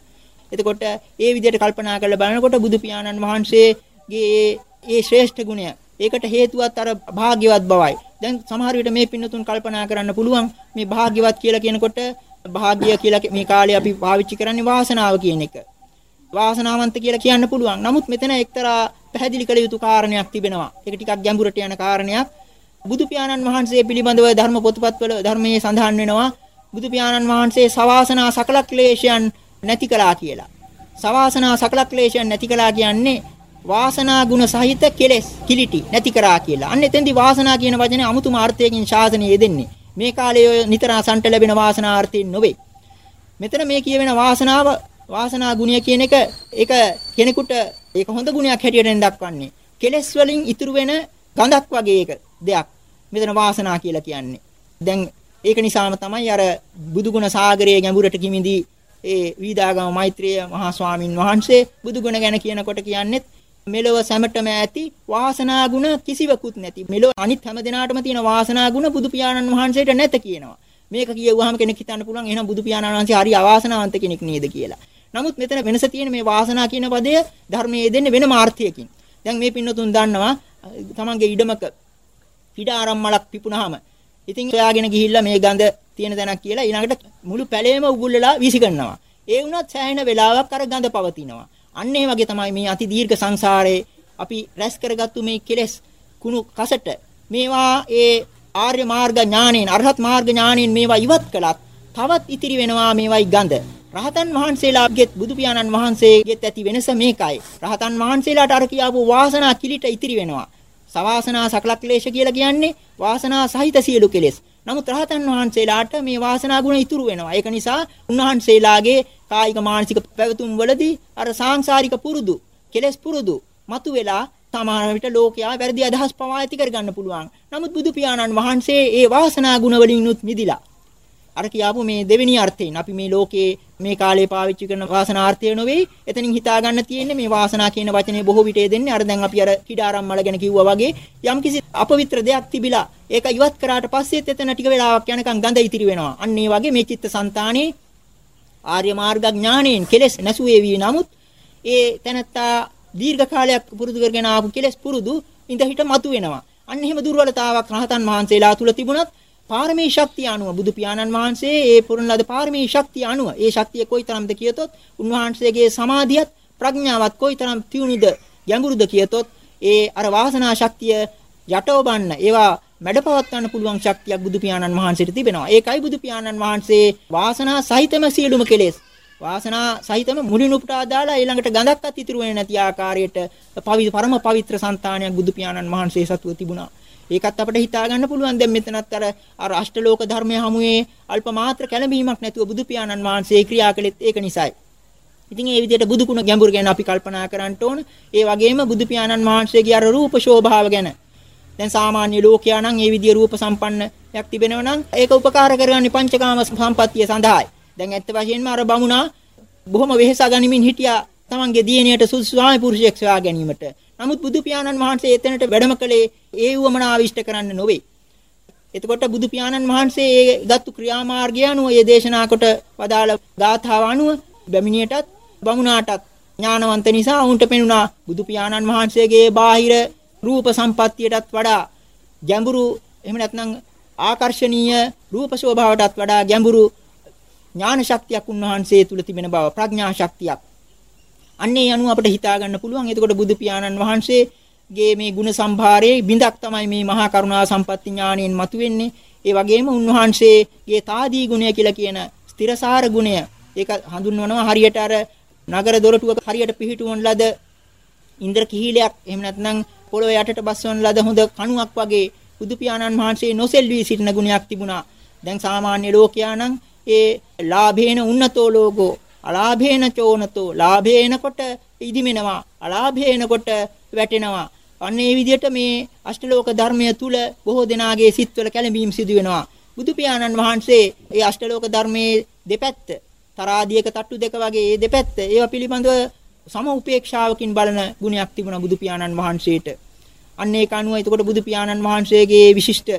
එතකොට ඒ විදිහට කල්පනා කරලා බලනකොට බුදු පියාණන් වහන්සේගේ ඒ ශ්‍රේෂ්ඨ ගුණය ඒකට හේතුවත් අර භාග්‍යවත් බවයි. දැන් සමහර විට මේ පින්නතුන් කල්පනා කරන්න පුළුවන් මේ භාග්‍යවත් කියලා කියනකොට භාග්‍ය කියලා මේ කාලේ අපි පාවිච්චි කරන්නේ වාසනාව කියන එක. වාසනාවන්ත කියලා කියන්න පුළුවන්. නමුත් මෙතන එක්තරා පැහැදිලි කළ යුතු කාරණයක් තිබෙනවා. ඒක ටිකක් ගැඹුරට යන කාරණයක්. බුදු පියාණන් වහන්සේ පිළිබඳව ධර්ම පොතපත්වල ධර්මයේ සඳහන් වෙනවා. බුදු පියාණන් වහන්සේ සවාසනා සකල ක්ලේශයන් නැති කළා කියලා. සවාසනා සකල ක්ලේශයන් නැති කළා කියන්නේ වාසනා ගුණ සහිත කෙලෙස් කිලිටි නැති කරා කියලා. අන්න එතෙන්දී වාසනා කියන වචනේ අමුතුම අර්ථයකින් ශාසනය යෙදෙන්නේ. මේ කාලේ නිතර අසන්ට ලැබෙන වාසනාර්ථයෙන් නොවේ. මෙතන මේ කියවෙන වාසනාව වාසනා ගුණය කියන එක ඒක කෙනෙකුට ඒක හොඳ ගුණයක් හැටියට දක්වන්නේ. කෙලෙස් වලින් ඉතුරු වෙන ගඳක් වගේ එක දෙයක්. මෙතන වාසනා කියලා කියන්නේ. දැන් ඒක නිසාම තමයි අර බුදුගුණ සාගරයේ ගැඹුරට කිමිදී ඒ වීදාගම මෛත්‍රිය මහා ස්වාමින් වහන්සේ බුදුගුණ ගැන කියනකොට කියන්නේත් මෙලොව සැමටම ඇති වාසනා ගුණ කිසිවකුත් නැති. මෙලොව අනිත් හැම දිනාටම තියෙන වාසනා ගුණ බුදු පියාණන් වහන්සේට නැත කියනවා. මේක කියවුවාම කෙනෙක් හිතන්න පුළුවන් එහෙනම් බුදු පියාණන් වහන්සේ හරි අවාසනාවන්ත කෙනෙක් නේද කියලා. නමුත් මෙතන වෙනස තියෙන මේ වාසනා කියන පදය ධර්මයේ දෙන්නේ වෙන මාර්ථයකින්. දැන් මේ පින්නතුන් දන්නවා තමන්ගේ ඉඩමක ඉඩ ආරම්මලක් පිපුණාම ඉතින් සොයාගෙන ගිහිල්ලා මේ ගඳ තියෙන තැනක් කියලා ඊළඟට මුළු පැලේම උගුල්ලලා වීසි කරනවා. ඒ වුණත් සෑහෙන වෙලාවක් අර ගඳ පවතිනවා. අන්න ඒ වගේ තමයි මේ අති දීර්ඝ සංසාරේ අපි රැස් කරගත්තු මේ කෙලෙස් කුණු කසට මේවා ඒ ආර්ය මාර්ග ඥාණයෙන් අරහත් මාර්ග ඥාණයෙන් මේවා ඉවත් කළත් තවත් ඉතිරි වෙනවා මේවයි ගඳ. රහතන් වහන්සේලාගෙත් බුදු පියාණන් වහන්සේගෙත් ඇති වෙනස මේකයි. රහතන් වහන්සේලාට අර කියාපු වාසනා කිලිට ඉතිරි වෙනවා. සවාසනා සකල ක්ලේශ කියලා කියන්නේ වාසනා සහිත සියලු කෙලෙස්. නමුත් රහතන් වහන්සේලාට මේ වාසනා ගුණ ඉතුරු වෙනවා. ඒක නිසා උන්වහන්සේලාගේ කායික මානසික පැවතුම් වලදී අර සාංශාරික පුරුදු, කෙලෙස් පුරුදු මතුවෙලා සමහර විට ලෝකයා වැරදි අදහස් පවා ඇති කරගන්න පුළුවන්. නමුත් බුදු පියාණන් වහන්සේ ඒ වාසනා ගුණ වලින් මිදිලා අර කියාපු මේ දෙවෙනි අර්ථයෙන් අපි මේ ලෝකේ මේ කාලේ පාවිච්චි කරන වාසනාර්ථය නෙවෙයි එතනින් හිතා ගන්න තියෙන්නේ මේ වාසනා කියන වචනේ බොහෝ විට දෙන්නේ. අර දැන් අපි අර කිඩාරම්මල ගැන කිව්වා වගේ යම්කිසි අපවිත්‍ර දෙයක් තිබිලා ඒක ඉවත් කරාට පස්සෙත් එතන ටික වෙලාවක් යනකම් ගඳ ඉතිරි වෙනවා. අන්න ඒ වගේ මේ චිත්තසංතානේ ආර්ය මාර්ග ඥාණයෙන් කෙලෙස් නැසුවේ වී නමුත් ඒ තැනත්තා දීර්ඝ කාලයක් පුරුදු කරගෙන ආපු කෙලෙස් පුරුදු ඉඳ හිට මතු වෙනවා අන්න එහෙම දුර්වලතාවක් රහතන් වහන්සේලා තුල තිබුණත් පාරමී ශක්තිය අනුව බුදු පියාණන් වහන්සේ ඒ පුරුණ ලද පාරමී ශක්තිය අනුව ඒ ශක්තිය කොයිතරම්ද කියතොත් උන්වහන්සේගේ සමාධියත් ප්‍රඥාවත් කොයිතරම් තියුණුද ගැඹුරුද කියතොත් ඒ අර වාසනා ශක්තිය යටවබන්න ඒවා මැඩපවත්වන්න පුළුවන් ශක්තියක් බුදු පියාණන් වහන්සේට තිබෙනවා. ඒකයි බුදු පියාණන් වහන්සේ වාසනා සහිතම සියලුම කෙලෙස් වාසනා සහිතම මුලින් උපුටා දාලා ඊළඟට ගඳක්වත් ඉතුරු වෙන්නේ නැති ආකාරයට පරම පවිත්‍ර సంతානයක් බුදු පියාණන් වහන්සේ සතුව තිබුණා. ඒකත් අපිට හිතා ගන්න පුළුවන් දැන් මෙතනත් අර අර අෂ්ටලෝක ධර්මයේ හමුවේ අල්ප මාත්‍ර කැළඹීමක් නැතුව බුදු පියාණන් වහන්සේ ක්‍රියා කළෙත් ඒක නිසායි. ඉතින් ඒ විදිහට බුදු ගුණ ගැඹුරු ගැන අපි කල්පනා කරන්න ඕන. ඒ වගේම බුදු පියාණන් වහන්සේගේ අර රූප ශෝභාව ගැන. දැන් සාමාන්‍ය ලෝකයා නම් ඒ විදිහ රූප සම්පන්නයක් තිබෙනවා නම් ඒක උපකාර කරගන්නේ පංචකාම සම්පත්තිය සඳහායි. දැන් ඇත්ත වශයෙන්ම අර බමුණා බොහොම වෙහෙසා ගනිමින් හිටියා තමන්ගේ දියණියට සුදුසු ස්වාමි පුරුෂයෙක් සොයා ගැනීමට. නමුත් බුදු පියාණන් වහන්සේ එතනට වැඩම කළේ ඒ වමනා ආවිෂ්ඨ කරන්න නොවේ. එතකොට බුදු පියාණන් වහන්සේ ඒ ගත්තු ක්‍රියාමාර්ගය අනුව ඒ දේශනා කොට වදාළ ගාථාව අනුව බැමිණියටත් බමුණාටත් ඥානවන්ත නිසා උන්ට පෙනුණා බුදු පියාණන් වහන්සේගේ බාහිර රූප සම්පත්තියටත් වඩා ගැඹුරු එහෙම නැත්නම් ආකර්ශනීය රූප ශෝභාවටත් වඩා ගැඹුරු ඥාන ශක්තියක් උන්වහන්සේ තුල තිබෙන බව ප්‍රඥා ශක්තියක් අන්නේ යනුව අපිට හිතා ගන්න පුළුවන්. එතකොට බුදු පියාණන් වහන්සේගේ මේ ගුණ සම්භාරයේ බිඳක් තමයි මේ මහා කරුණා සම්පatti ඥාණයෙන් මතුවෙන්නේ. ඒ වගේම උන්වහන්සේගේ තාදී ගුණය කියලා කියන ස්ථිරසාර ගුණය ඒක හඳුන්වනවා හරියට අර නගර දොරටුවක හරියට පිහිටුවන ලද ඉන්ද්‍ර කිහිලයක් එහෙම නැත්නම් පොළොව යටට බස්වන ලද හොඳ කණුවක් වගේ බුදු පියාණන් වහන්සේ නොසෙල්වී සිටින ගුණයක් තිබුණා. දැන් සාමාන්‍ය ලෝකයා නම් ඒ ලාභේන උන්නතෝ ලෝකෝ අලාභේන චෝනතෝ ලාභේනකොට ඉදිමෙනවා අලාභේනකොට වැටෙනවා. අන්න ඒ විදිහට මේ අෂ්ටලෝක ධර්මය තුල බොහෝ දෙනාගේ සිත්වල කැළඹීම් සිදු වෙනවා. බුදු පියාණන් වහන්සේ ඒ අෂ්ටලෝක ධර්මයේ දෙපැත්ත තරාදියක තට්ටු දෙක වගේ ඒ දෙපැත්ත ඒවා පිළිබඳව සම උපේක්ෂාවකින් බලන ගුණයක් තිබුණා බුදු පියාණන් වහන්සේට. අන්න ඒක අනුව එතකොට බුදු පියාණන් වහන්සේගේ විශිෂ්ට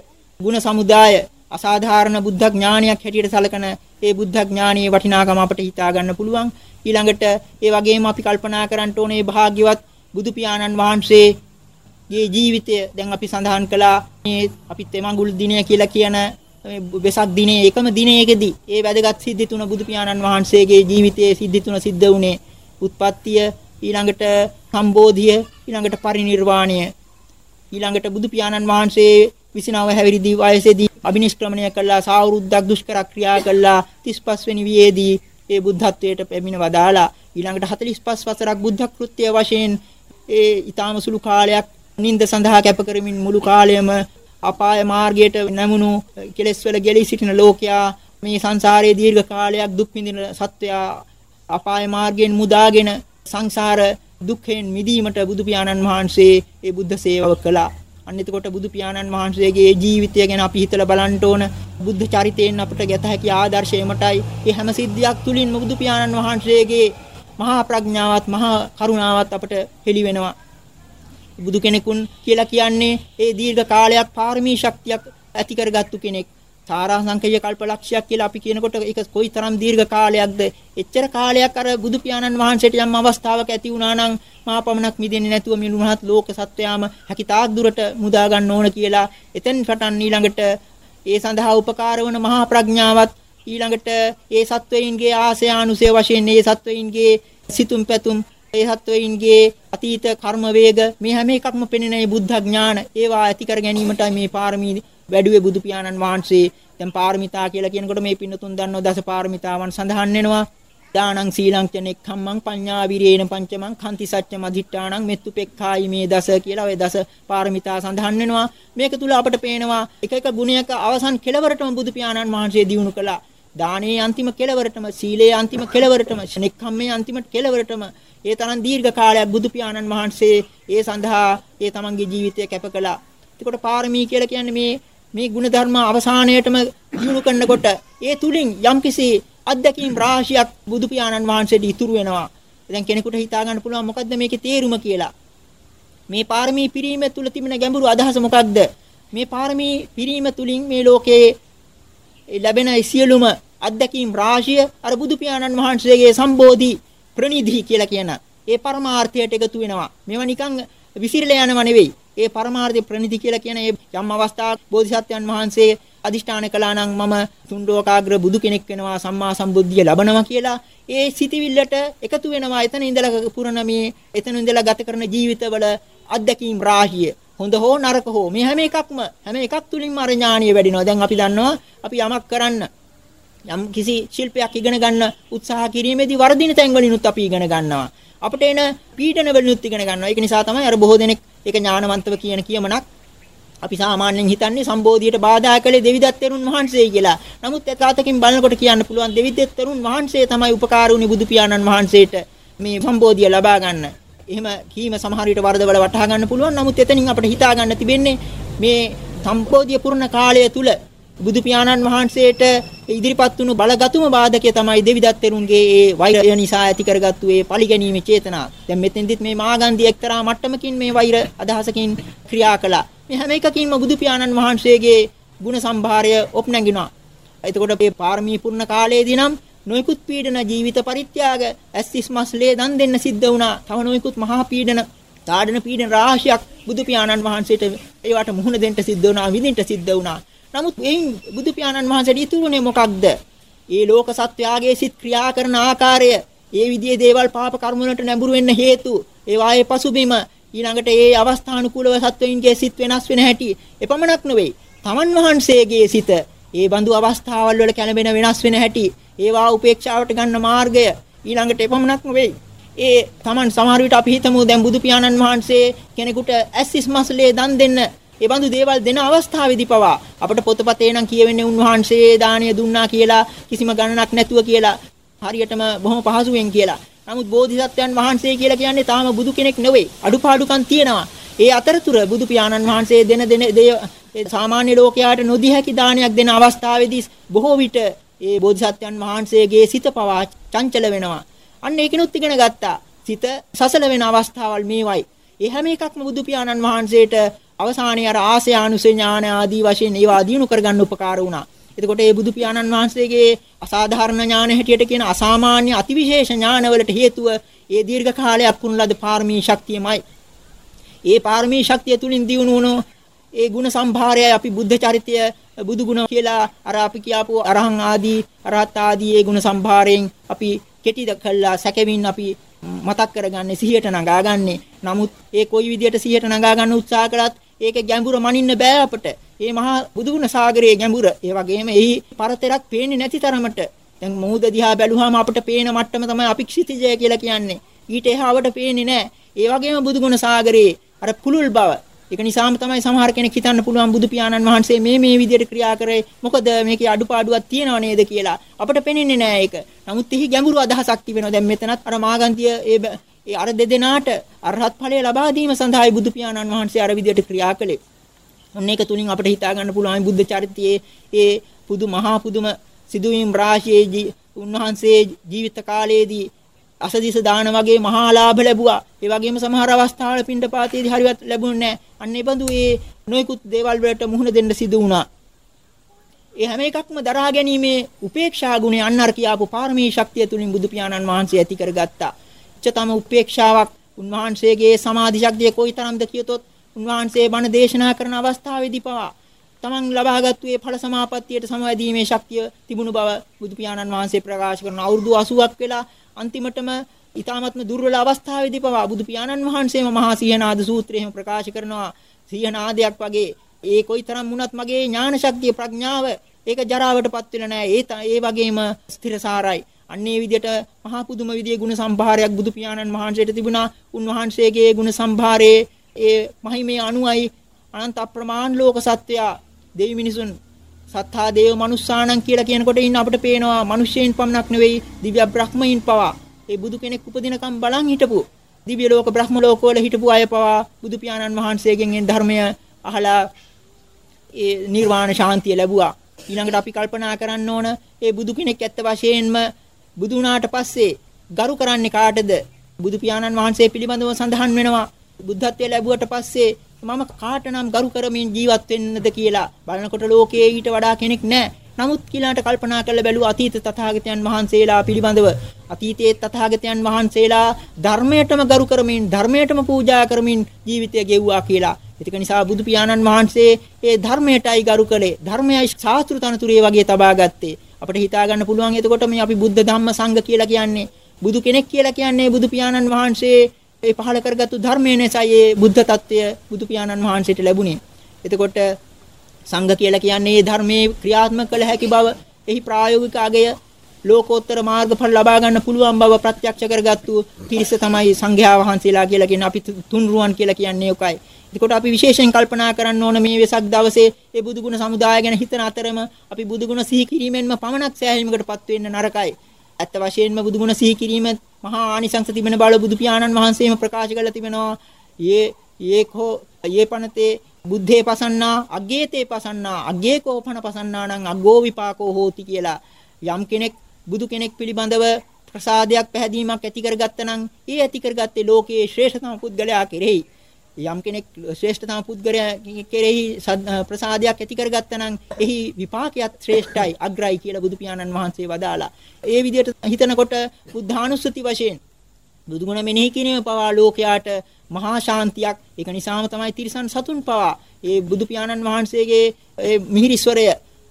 ගුණ සමුදාය අසාධාරණ බුද්ධ ඥානයක් හැටියට සලකන ඒ බුද්ධ ඥානයේ වටිනාකම අපට හිතා ගන්න පුළුවන්. ඊළඟට ඒ වගේම අපි කල්පනා කරන්න ඕනේ භාග්‍යවත් බුදු පියාණන් වහන්සේගේ ජීවිතය දැන් අපි සඳහන් කළා. මේ අපි තෙමඟුල් දිනය කියලා කියන මේ වෙසක් දිනේ එකම දිනයකදී ඒ වැදගත් සිද්ධි තුන බුදු පියාණන් වහන්සේගේ ජීවිතයේ සිද්ධි තුන සිද්ධ වුණේ. උත්පත්තිය ඊළඟට සම්බෝධිය ඊළඟට පරිණිර්වාණය ඊළඟට බුදු පියාණන් වහන්සේ 29 හැවිරිදි වයසේදී අබිනිෂ්ක්‍රමණය කළා සාවෘද්ධක් දුෂ්කර ක්‍රියා කළා 35 වෙනි වියේදී ඒ බුද්ධත්වයට පැමිණ වදාලා ඊළඟට 45 වසරක් බුද්ධ කෘත්‍ය වශයෙන් ඒ ඊටාම සුළු කාලයක් නිନ୍ଦ සඳහා කැප කරමින් මුළු කාලයම අපාය මාර්ගයට නැමුණු කෙලෙස් වල ගැලී සිටින ලෝකයා මේ සංසාරයේ දීර්ඝ කාලයක් දුක් විඳින සත්වයා අපාය මාර්ගයෙන් මුදාගෙන සංසාර දුක්ඛෙන් මිදීමට බුදු පියාණන් වහන්සේ ඒ බුද්ධ සේවාව කළා. අන්න එතකොට බුදු පියාණන් වහන්සේගේ ජීවිතය ගැන අපි හිතලා බලන්න ඕන. බුද්ධ චරිතයෙන් අපට ගැත හැකි ආදර්ශයමටයි. මේ හැම සිද්ධියක් තුලින් බුදු පියාණන් වහන්සේගේ මහා ප්‍රඥාවත් මහා කරුණාවත් අපට හෙළි වෙනවා. බුදු කෙනෙකුන් කියලා කියන්නේ ඒ දීර්ඝ කාලයක් පාරමී ශක්තියක් ඇති කරගත්තු කෙනෙක්. සාරාංශකය කල්පලක්ෂයක් කියලා අපි කියනකොට ඒක කොයිතරම් දීර්ඝ කාලයක්ද? එච්චර කාලයක් අර බුදු පියාණන් වහන්සේට යම් අවස්ථාවක ඇති වුණා නම් මා පමණක් මිදෙන්නේ නැතුව මිනුණත් ලෝක සත්වයාම හැකිතාක් දුරට මුදා ගන්න ඕන කියලා එතෙන් පටන් ඊළඟට ඒ සඳහා උපකාර වන මහා ප්‍රඥාවත් ඊළඟට ඒ සත්වයින්ගේ ආසය අනුසය වශයෙන් ඒ සත්වයින්ගේ සිතුම් පැතුම් ඒ සත්වයින්ගේ අතීත කර්ම වේග මේ හැම එකක්ම පෙනෙන මේ බුද්ධ ඥාන ඒවා ඇති කර ගැනීමටයි මේ පාරමී වැඩුවේ බුදු පියාණන් වහන්සේ. දැන් පාරමිතා කියලා කියනකොට මේ පින්නතුන් දන්නව දස පාරමිතාවන් සඳහන් වෙනවා. දානං සීලං චනෙක්ඛම්මං පඤ්ඤා විරේණ පංචමං කන්ති සත්‍ය මදිඨාණං මෙත්තු පෙක්ඛායි මේ දස කියලා ඔය දස පාරමිතා සඳහන් වෙනවා. මේක තුල අපට පේනවා එක එක ගුණයක අවසන් කෙලවරටම බුදු පියාණන් වහන්සේ දිනු කළා. දානයේ අන්තිම කෙලවරටම සීලයේ අන්තිම කෙලවරටම ශනික්ඛම්මේ අන්තිම කෙලවරටම ඒ තරම් දීර්ඝ කාලයක් බුදු පියාණන් වහන්සේ ඒ සඳහා ඒ තමන්ගේ ජීවිතය කැප කළා. එතකොට පාරමී කියලා කියන්නේ මේ මේ ಗುಣධර්ම අවසානයේටම දිනු කරනකොට ඒ තුලින් යම්කිසි අත්දැකීම් රාශියක් බුදු පියාණන් වහන්සේට ඉතුරු වෙනවා. දැන් කෙනෙකුට හිතා ගන්න පුළුවන් මොකද්ද මේකේ තේරුම කියලා. මේ පාරමී පිරීම තුල තිබෙන ගැඹුරු අදහස මොකක්ද? මේ පාරමී පිරීම තුලින් මේ ලෝකයේ ලැබෙන සියලුම අත්දැකීම් රාශිය අර බුදු පියාණන් වහන්සේගේ සම්බෝධි ප්‍රනිධි කියලා කියන ඒ පරමාර්ථයට එකතු වෙනවා. මේවා නිකන් විසිරලා යනව නෙවෙයි. ඒ පරමාර්ථ ප්‍රනිධි කියලා කියන ඒ යම් අවස්ථාවක් බෝධිසත්වයන් වහන්සේ අදිෂ්ඨාන කළා නම් මම තුන්ඩෝකාග්‍ර බුදු කෙනෙක් වෙනවා සම්මා සම්බුද්ධිය ලබනවා කියලා ඒ සිටිවිල්ලට එකතු වෙනවා. එතන ඉඳලා පුරණ මේ එතන ඉඳලා ගත කරන ජීවිතවල අත්දැකීම් රාශිය හොඳ හෝ නරක හෝ මේ හැම එකක්ම හැම එකක් තුලින්ම අර ඥානිය වැඩිනවා. දැන් අපි දන්නවා අපි යමක් කරන්න යම් කිසි ශිල්පයක් ඉගෙන ගන්න උත්සාහ කිරීමේදී වර්ධින තැන් වලිනුත් අපි ඉගෙන ගන්නවා. අපිට එන පීඩන වලිනුත් ඉගෙන ගන්නවා ඒක නිසා තමයි අර බොහෝ දෙනෙක් ඒක ඥානවන්තව කියන කියමනක් අපි සාමාන්‍යයෙන් හිතන්නේ සම්බෝධියට බාධා කළේ දෙවිදත් තෙරුන් වහන්සේ කියලා. නමුත් එකාතකින් බලනකොට කියන්න පුළුවන් දෙවිදත් තෙරුන් වහන්සේ තමයි උපකාර වුණේ බුදු පියාණන් වහන්සේට මේ සම්බෝධිය ලබා ගන්න. එහෙම කීම සමහර විට වරදවල වටහා ගන්න පුළුවන්. නමුත් එතනින් අපිට හිතා ගන්න තිබෙන්නේ මේ සම්බෝධිය පුරණ කාලය තුල බුදු පියාණන් වහන්සේට ඉදිරිපත් වුණු බලගතුම බාධකය තමයි දෙවිදත් තෙරුන්ගේ ඒ වෛරය නිසා ඇති කරගත්තු ඒ පරිගැනීමේ චේතනාව. දැන් මෙතෙන්දිත් මේ මාගන්ධි එක්තරා මට්ටමකින් මේ වෛර අදහසකින් ක්‍රියා කළා. මේ හැම එකකින්ම බුදු පියාණන් වහන්සේගේ ගුණ සම්භාරය ඔප් නැගිනවා. එතකොට මේ පාරමී පුරණ කාලයේදී නම් නොයිකුත් පීඩන ජීවිත පරිත්‍යාග ඇස්තිස් මස්ලේ දන් දෙන්න සිද්ධ වුණා. තව නොයිකුත් මහා පීඩන තාඩන පීඩන රාශියක් බුදු පියාණන් වහන්සේට ඒවට මුහුණ දෙන්න සිද්ධ වුණා, විඳින්න සිද්ධ වුණා. නමුත් එයින් බුදු පියාණන් වහන්සේට ඉතුරුනේ මොකක්ද? ඒ ලෝක සත්‍යයගේ සිත් ක්‍රියා කරන ආකාරය, ඒ විදිහේ දේවල් පාප කර්ම වලට නැඹුරු වෙන්න හේතු, ඒ වායේ පසුබිම, ඊළඟට ඒ අවස්ථානුකූලව සත්වයින්ගේ සිත් වෙනස් වෙන හැටි එපමණක් නෙවෙයි තමන් වහන්සේගේ සිත ඒ බඳු අවස්ථාවල් වල කැළඹෙන වෙනස් වෙන හැටි ඒවා උපේක්ෂාවට ගන්න මාර්ගය ඊළඟට එපමණක් නෙවෙයි ඒ තමන් සමහර විට අපි හිතමු දැන් බුදු පියාණන් වහන්සේ කෙනෙකුට ඇස්සිස් මස්ලේ දන් දෙන්න ඒ බඳු දේවල් දෙන අවස්ථාවේදී පවා අපිට පොතපතේ නම් කියවෙන්නේ උන්වහන්සේ දානය දුන්නා කියලා කිසිම ගණනක් නැතුව කියලා හරියටම බොහොම පහසුවෙන් කියලා නමුත් බෝධිසත්වයන් වහන්සේ කියලා කියන්නේ තාම බුදු කෙනෙක් නෙවෙයි. අඩුපාඩුකම් තියෙනවා. ඒ අතරතුර බුදු පියාණන් වහන්සේ දෙන දෙන සාමාන්‍ය ලෝකයාට නොදී හැකි දානයක් දෙන අවස්ථාවේදී බොහෝ විට ඒ බෝධිසත්වයන් වහන්සේගේ සිත පවා චංචල වෙනවා. අන්න ඒකිනුත් ඉගෙන ගත්තා. සිත සසල වෙන අවස්ථාවල් මේවයි. ඒ හැම එකක්ම බුදු පියාණන් වහන්සේට අවසානයේ අර ආසය අනුසය ඥාන ආදී වශයෙන් ඒවා දිනු කරගන්න උපකාර වුණා. එතකොට මේ බුදු පියාණන් වහන්සේගේ අසාධාරණ ඥාන හැටියට කියන අසාමාන්‍ය අතිවිශේෂ ඥානවලට හේතුව ඒ දීර්ඝ කාලයක් වුණ ලද පාරමී ශක්තියමයි. ඒ පාරමී ශක්තිය තුලින් දියුණු වුණු ඒ ಗುಣ සම්භාරයයි අපි බුද්ධ චරිතය බුදු ගුණ කියලා අර අපි කියාපු අරහං ආදී අරහත් ආදී ඒ ගුණ සම්භාරයෙන් අපි කෙටි කළා සැකෙමින් අපි මතක් කරගන්නේ සිහියට නගාගන්නේ. නමුත් ඒ කොයි විදියට සිහියට නගා ගන්න උත්සාහ කළත් ඒකේ ගැඹුර මනින්න බෑ අපට. මේ මහා බුදුගුණ සාගරයේ ගැඹුර. ඒ වගේම එහි පරතරක් පේන්නේ නැති තරමට දැන් මොහොත දිහා බැලුවාම අපිට පේන මට්ටම තමයි අපික්ෂිතජය කියලා කියන්නේ. ඊට එහාවට පේන්නේ නැහැ. ඒ වගේම බුදුගුණ සාගරයේ අර පුලුල් බව ඒක නිසාම තමයි සමහර කෙනෙක් හිතන්න පුළුවන් බුදු පියාණන් වහන්සේ මේ මේ විදිහට ක්‍රියා කරේ මොකද මේකේ අඩුපාඩුවක් තියෙනව නේද කියලා අපට පෙනෙන්නේ නැහැ ඒක. නමුත් එහි ගැඹුරු අදහසක් තිබෙනවා. දැන් මෙතනත් අර මාගන්තිය ඒ ඒ අර දෙදෙනාට අරහත් ඵලය ලබා දීම සඳහායි බුදු පියාණන් වහන්සේ අර විදිහට ක්‍රියා කළේ. ඔන්න ඒක තුලින් අපිට හිතා ගන්න පුළුවන් බුද්ධ චරිතයේ ඒ පුදු මහා පුදුම සිදුවීම් රාශියේ උන්වහන්සේ ජීවිත කාලයේදී අසදිස දාන වගේ මහා ලාභ ලැබුවා. ඒ වගේම සමහර අවස්ථාවල පින්ඩපාතයේදී හරියට ලැබුණේ නැහැ. අන්න ඒ බඳු ඒ නොයෙකුත් දේවල් වලට මුහුණ දෙන්න සිදු වුණා. ඒ හැම එකක්ම දරා ගැනීමේ උපේක්ෂා ගුණය අන්නර කියාපු පාරමී ශක්තිය තුලින් බුදු පියාණන් වහන්සේ ඇති කරගත්තා. චතම උපේක්ෂාවක්. උන්වහන්සේගේ සමාධි ශක්තිය කොයිතරම්ද කියතොත් උන්වහන්සේ බණ දේශනා කරන අවස්ථාවේදී පවා තමන් ලබාගත්තු ඒ ඵල සමාපත්තියට සමවැදීමේ ශක්තිය තිබුණු බව බුදු පියාණන් වහන්සේ ප්‍රකාශ කරන අවුරුදු 80ක් වෙලා අන්තිමටම ඊ타මත්ම දුර්වල අවස්ථාවේදී පවා බුදු පියාණන් වහන්සේම මහා සියනාද සූත්‍රයේම ප්‍රකාශ කරනවා. සියනාදයක් වගේ ඒ කොයිතරම් වුණත් මගේ ඥාන ශක්තිය ප්‍රඥාව ඒක ජරාවටපත් වෙලා නැහැ ඒ ඒ වගේම ස්ථිරසාරයි. අන්නේ විදිහට මහා පුදුම විදිහේ ගුණ සම්භාරයක් බුදු පියාණන් වහන්සේට තිබුණා. උන්වහන්සේගේ ගුණ සම්භාරයේ ඒ මහිමේ අනුයි අනන්ත අප්‍රමාණ ලෝක සත්වයා දෙවි මිනිසුන් සත්තා දේව මනුස්සාණන් කියලා කියනකොට ඉන්න අපිට පේනවා මිනිස්සෙයින් පමණක් නෙවෙයි දිව්‍ය බ්‍රහ්මයින් පවා. ඒ බුදු කෙනෙක් උපදිනකම් බලන් හිටපු දිව්‍ය ලෝක බ්‍රහ්ම ලෝක වල හිටපු අය පවා බුදු පියාණන් වහන්සේගෙන් එන් ධර්මය අහලා ඒ නිර්වාණ ශාන්තිය ලැබුවා. ඊළඟට අපි කල්පනා කරන්න ඕන ඒ බුදු කෙනෙක් ඇත්ත වශයෙන්ම බුදු වුණාට පස්සේ ගරු කරන්නේ කාටද බුදු පියාණන් වහන්සේ පිළිබඳව සඳහන් වෙනවා බුද්ධත්වයේ ලැබුවට පස්සේ මම කාටනම් ගරු කරමින් ජීවත් වෙන්නද කියලා බලනකොට ලෝකයේ ඊට වඩා කෙනෙක් නැහැ. නමුත් කිලාට කල්පනා කරලා බැලුව අතීත තථාගතයන් වහන්සේලා පිළිබඳව අතීතයේ තථාගතයන් වහන්සේලා ධර්මයටම ගරු කරමින් ධර්මයටම පූජා කරමින් ජීවිතය ගෙව්වා කියලා. ඒක නිසා බුදු පියාණන් වහන්සේ ඒ ධර්මයටයි ගරු කළේ. ධර්මයයි ශාස්ත්‍ර තනතුරේ වගේ තබා ගත්තේ. අපිට හිතා ගන්න පුළුවන් එතකොට මේ අපි බුද්ධ ධම්ම සංඝ කියලා කියන්නේ බුදු කෙනෙක් කියලා කියන්නේ බුදු පියාණන් වහන්සේ ඒ පහළ කරගත්තු ධර්මයේ නිසායි ඒ බුද්ධ తত্ত্বය බුදු පියාණන් වහන්සේට ලැබුණේ. එතකොට සංඝ කියලා කියන්නේ මේ ධර්මයේ ක්‍රියාත්මක කළ හැකි බව, එහි ප්‍රායෝගික අගය ලෝකෝත්තර මාර්ගඵල ලබා ගන්න පුළුවන් බව ප්‍රත්‍යක්ෂ කරගත්තු පිරිස තමයි සංඝයා වහන්සේලා කියලා කියන්නේ අපි තුන්රුවන් කියලා කියන්නේ උකයි. එතකොට අපි විශේෂයෙන් කල්පනා කරන්න ඕන මේ වෙසක් දවසේ ඒ බුදුගුණ සමුදාය ගැන හිතන අතරම අපි බුදුගුණ සිහි කිරීමෙන්ම පමණක් සෑහීමකටපත් වෙන්න නරකයි. ඇත්ත වශයෙන්ම බුදුගුණ සිහි කිරීම මහා ආනිසංස තිබෙන බල බුදු පියාණන් වහන්සේම ප්‍රකාශ කරලා තිබෙනවා. යේ යේකෝ යේ පනතේ බුද්ධේ පසන්නා අග්ගේතේ පසන්නා අග්ගේ කෝපන පසන්නා නම් අග්ගෝ විපාකෝ හෝති කියලා යම් කෙනෙක් බුදු කෙනෙක් පිළිබඳව ප්‍රසාදයක් පැහැදීමක් ඇති කරගත්තා නම් ඒ ඇති කරගත්තේ ලෝකයේ ශ්‍රේෂ්ඨතම පුද්ගලයා කෙරෙහි යම් කෙනෙක් ශ්‍රේෂ්ඨතම පුද්ගලයා කෙරෙහි ප්‍රසාදයක් ඇති කරගත්තා නම් එහි විපාකයක් ශ්‍රේෂ්ඨයි අග්‍රයි කියලා බුදු පියාණන් වහන්සේ වදාලා. ඒ විදිහට හිතනකොට බුද්ධානුස්සති වශයෙන් බුදුගුණ මෙනෙහි කිරීම පවා ලෝකයාට මහා ශාන්තියක්. ඒක නිසාම තමයි තිරිසන් සතුන් පවා ඒ බුදු පියාණන් වහන්සේගේ ඒ මිහිරිස්වරය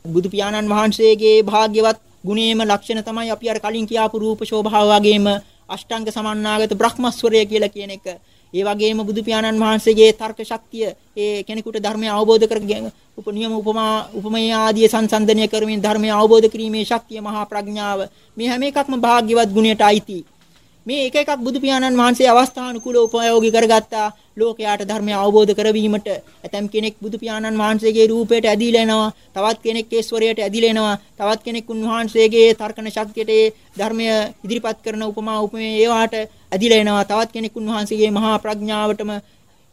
බුදු පියාණන් වහන්සේගේ භාග්‍යවත් ගුණේම ලක්ෂණ තමයි අපි අර කලින් කියාපු රූප ශෝභාව වගේම අෂ්ටාංග සමන්නාගත බ්‍රහ්මස්වරය කියලා කියන එක ඒ වගේම බුදු පියාණන් වහන්සේගේ තර්ක ශක්තිය ඒ කෙනෙකුට ධර්මය අවබෝධ කරගෙන උපනියම උපමා උපමේය ආදී සංසන්දනය කරමින් ධර්මය අවබෝධ කිරීමේ ශක්තිය මහා ප්‍රඥාව මේ හැම එකක්ම භාග්‍යවත් ගුණයට අයිති. මේ එක එකක් බුදු පියාණන් වහන්සේ අවස්ථානුකූලව උපයෝගී කරගත්තා. ලෝකයාට ධර්මය අවබෝධ කරවීමට. ඇතම් කෙනෙක් බුදු පියාණන් වහන්සේගේ රූපයට ඇදීලා එනවා තවත් කෙනෙක් ඒ ස්වරයට ඇදීලා එනවා තවත් කෙනෙක් උන්වහන්සේගේ තර්කන ශක්තියට ධර්මය ඉදිරිපත් කරන උපමා උපමේ ඒවාට ඇදීලා එනවා තවත් කෙනෙක් උන්වහන්සේගේ මහා ප්‍රඥාවටම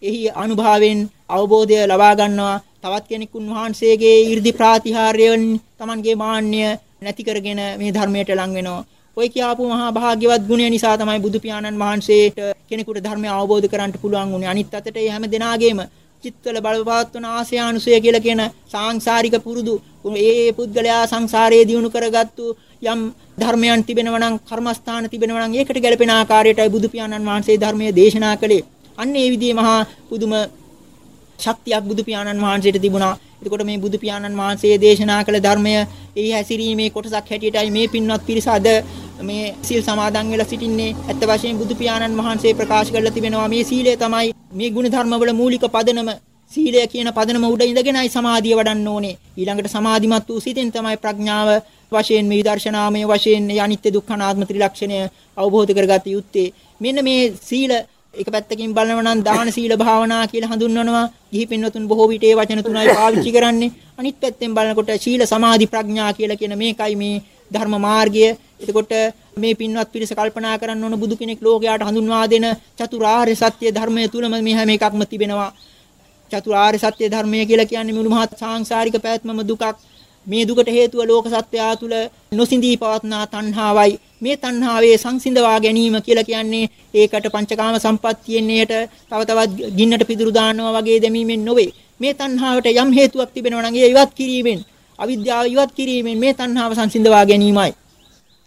එහි අනුභවයෙන් අවබෝධය ලබා ගන්නවා. තවත් කෙනෙක් උන්වහන්සේගේ 이르දි ප්‍රාතිහාර්යයෙන් Tamanගේ මාන්නය නැති කරගෙන මේ ධර්මයට ලං වෙනවා. ඔය කියාපු මහා භාග්‍යවත් ගුණය නිසා තමයි බුදු පියාණන් වහන්සේට කෙනෙකුට ධර්මය අවබෝධ කරගන්න පුළුවන් වුණේ. අනිත් අතට ඒ හැම දෙනාගේම චිත්තවල බලපවත්වන ආසයානුසය කියලා කියන සාංශාරික පුරුදු ඒ පුද්ගලයා සංසාරයේ දිනු කරගත්තු යම් ධර්මයන් තිබෙනවා නම් කර්මස්ථාන තිබෙනවා නම් ඒකට ගැලපෙන ආකාරයටයි බුදු පියාණන් වහන්සේ ධර්මයේ දේශනා කළේ. අන්න ඒ විදිහේ මහා පුදුම ශක්තියක් බුදු පියාණන් වහන්සේට තිබුණා. එතකොට මේ බුදු පියාණන් වහන්සේ දේශනා කළ ධර්මය එහි හැසිරීමේ කොටසක් හැටියටයි මේ පින්වත් පිරිස අද මේ සීල් සමාදන් වෙලා සිටින්නේ. ඇත්ත වශයෙන් බුදු පියාණන් වහන්සේ ප්‍රකාශ කරලා තිබෙනවා මේ සීලය තමයි මේ ගුණ ධර්මවල මූලික පදනම. සීලය කියන පදනම උඩ ඉඳගෙනයි සමාධිය වඩන්න ඕනේ. ඊළඟට සමාධිමත් වූ සිතෙන් තමයි ප්‍රඥාව වශයෙන් මේ විදර්ශනාමය වශයෙන් අනිත්‍ය දුක්ඛ අනාත්ම ත්‍රිලක්ෂණය අවබෝධ කරගත යුත්තේ. මෙන්න මේ සීල එක පැත්තකින් බලනවා නම් දාන සීල භාවනා කියලා හඳුන්වනවා. ගිහි පින්වතුන් බොහෝ විට ඒ වචන තුනයි පාවිච්චි කරන්නේ. අනිත් පැත්තෙන් බලනකොට සීල සමාධි ප්‍රඥා කියලා කියන මේකයි මේ ධර්ම මාර්ගය. එතකොට මේ පින්වත් පිරිස කල්පනා කරන්න ඕන බුදු කෙනෙක් ලෝකයට හඳුන්වා දෙන චතුරාර්ය සත්‍ය ධර්මය තුලම මේ හැම එකක්ම තිබෙනවා. චතුරාර්ය සත්‍ය ධර්මය කියලා කියන්නේ මුළු මහත් සාංශාරික පැවැත්මම දුකක්. මේ දුකට හේතුව ලෝක සත්‍යය තුල නොසිඳී පවත්නා තණ්හාවයි. මේ තණ්හාවේ සංසිඳවා ගැනීම කියලා කියන්නේ ඒකට පංචකාම සම්පත්තියෙන්නේට තව තවත් ගින්නට පිදුරු දානවා වගේ දැමීමෙන් නොවේ. මේ තණ්හාවට යම් හේතුවක් තිබෙනවා නම් ඒ ඉවත් කිරීමෙන් අවිද්‍යාව ඉවත් කිරීමෙන් මේ තණ්හාව සංසිඳවා ගැනීමයි.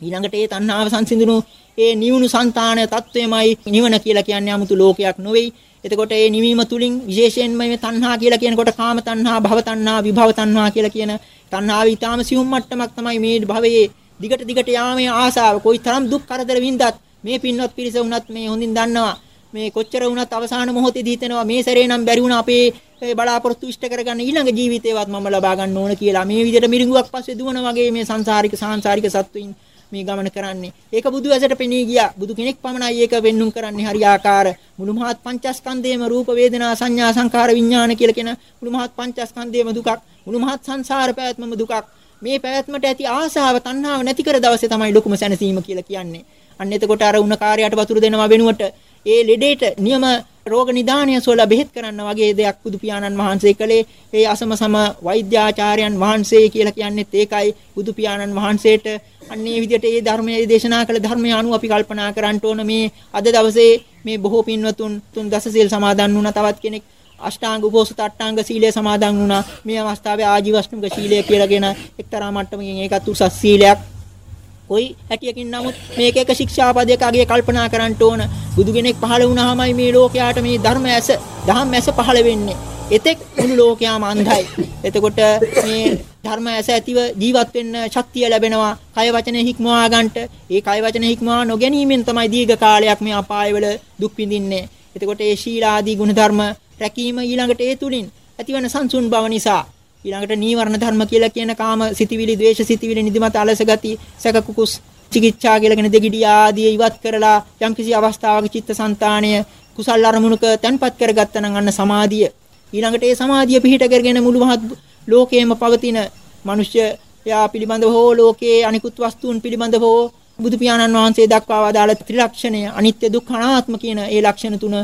ඊළඟට ඒ තණ්හාව සංසිඳුණු ඒ නිවුණු సంతාන తත්වයමයි නිවන කියලා කියන්නේ 아무තු ලෝකයක් නොවේයි. එතකොට මේ නිවීම තුලින් විශේෂයෙන්ම මේ තණ්හා කියලා කියනකොට කාම තණ්හා, භව තණ්හා, විභව තණ්හා කියලා කියන තණ්හාව ඊටාම සියුම් මට්ටමක් තමයි මේ භවයේ දිගට දිගට යාමේ ආසාව. කොයිතරම් දුක් කරදර වින්දත් මේ පින්වත් පිරිස වුණත් මේ හොඳින් දන්නවා. මේ කොච්චර වුණත් අවසාන මොහොතේදී හිතෙනවා මේ සැරේ නම් බැරි වුණා අපේ බලාපොරොත්තු ඉෂ්ට කරගන්න ඊළඟ ජීවිතේවත් මම ලබා ගන්න ඕන කියලා මේ විදිහට මිරිඟුවක් පස්සේ දුවන වගේ මේ සංසාරික සාංශාරික සත්වයින් මේ ගමන කරන්නේ. ඒක බුදු ඇසට පෙනී ගියා. බුදු කෙනෙක් පමණයි ඒක වෙන්නුම් කරන්නේ හරියාකාර. මුළු මහත් පංචස්කන්ධයේම රූප වේදනා සංඥා සංකාර විඥාන කියලා කියන මුළු මහත් පංචස්කන්ධයේම දුකක්. මුළු මහත් සංසාර පැවැත්මම දුකක්. මේ පැවැත්මට ඇති ආසාව තණ්හාව නැති කර දවසේ තමයි ලොකුම සැනසීම කියලා කියන්නේ. අන්න එතකොට අර උණ කාර්යයට වතුර දෙනවා වෙනුවට ඒ ලෙඩේට නියම රෝග නිදානය සොලා බෙහෙත් කරන්න වගේ දෙයක් බුදු පියාණන් වහන්සේ කළේ. ඒ අසම සම වෛද්‍යාචාර්යයන් වහන්සේ කියලා කියන්නේත් ඒකයි බුදු පියාණන් වහන්සේට. අන්නේ විදිහට මේ ධර්මයේ දේශනා කළ ධර්මය අනුව අපි කල්පනා කරන්න ඕන මේ අද දවසේ මේ බොහෝ පින්වතුන් තුන් දස සීල් සමාදන් වුණා. තවත් කෙනෙක් අෂ්ටාංග උපෝසත අට්ටාංග සීලය සමාදන් වුණා. මේ අවස්ථාවේ ආජීවශ්‍රමික සීලය කියලාගෙන එක්තරා මට්ටමකින් ඒකත් උසස් සීලයක්. කොයි හැටියකින් නමුත් මේක එක ශික්ෂාපදයක අගේ කල්පනා කරන්න ඕන. බුදු කෙනෙක් පහළ වුණාමයි මේ ලෝකයට මේ ධර්ම ඇස දහම් ඇස පහළ වෙන්නේ. එතෙක් මුළු ලෝකයාම අන්ධයි. එතකොට මේ ධර්ම ඇස ඇතිව ජීවත් වෙන්න ශක්තිය ලැබෙනවා. කය වචනේ හික්මවා ගන්නට. ඒ කය වචනේ හික්මවා නොගැනීමෙන් තමයි දීර්ඝ කාලයක් මේ අපායවල දුක් විඳින්නේ. එතකොට ඒ ශීලාදී ගුණධර්ම රැකීම ඊළඟට ඒ තුලින් ඇතිවන සංසුන් බව නිසා ඊළඟට නීවරණ ධර්ම කියලා කියන කාම සිතිවිලි, ද්වේෂ සිතිවිලි, නිදිමත අලස ගති, සැක කුකුස්, චිකිච්ඡා කියලා කියන දෙගිඩිය ආදී ඉවත් කරලා යම්කිසි අවස්ථාවක චිත්තසංතානය කුසල් අරමුණක තැන්පත් කරගත්තා නම් අන්න සමාධිය. ඊළඟට ඒ සමාධිය පිහිට කරගෙන මුළු මහත් ලෝකයේම පවතින මිනිස්ය යා පිළිබඳව හෝ ලෝකයේ අනිකුත් වස්තුන් පිළිබඳව හෝ බුදු පියාණන් වහන්සේ දක්වා වදාළ ත්‍රිලක්ෂණය අනිත්‍ය දුක්ඛ අනාත්ම කියන ඒ ලක්ෂණ තුන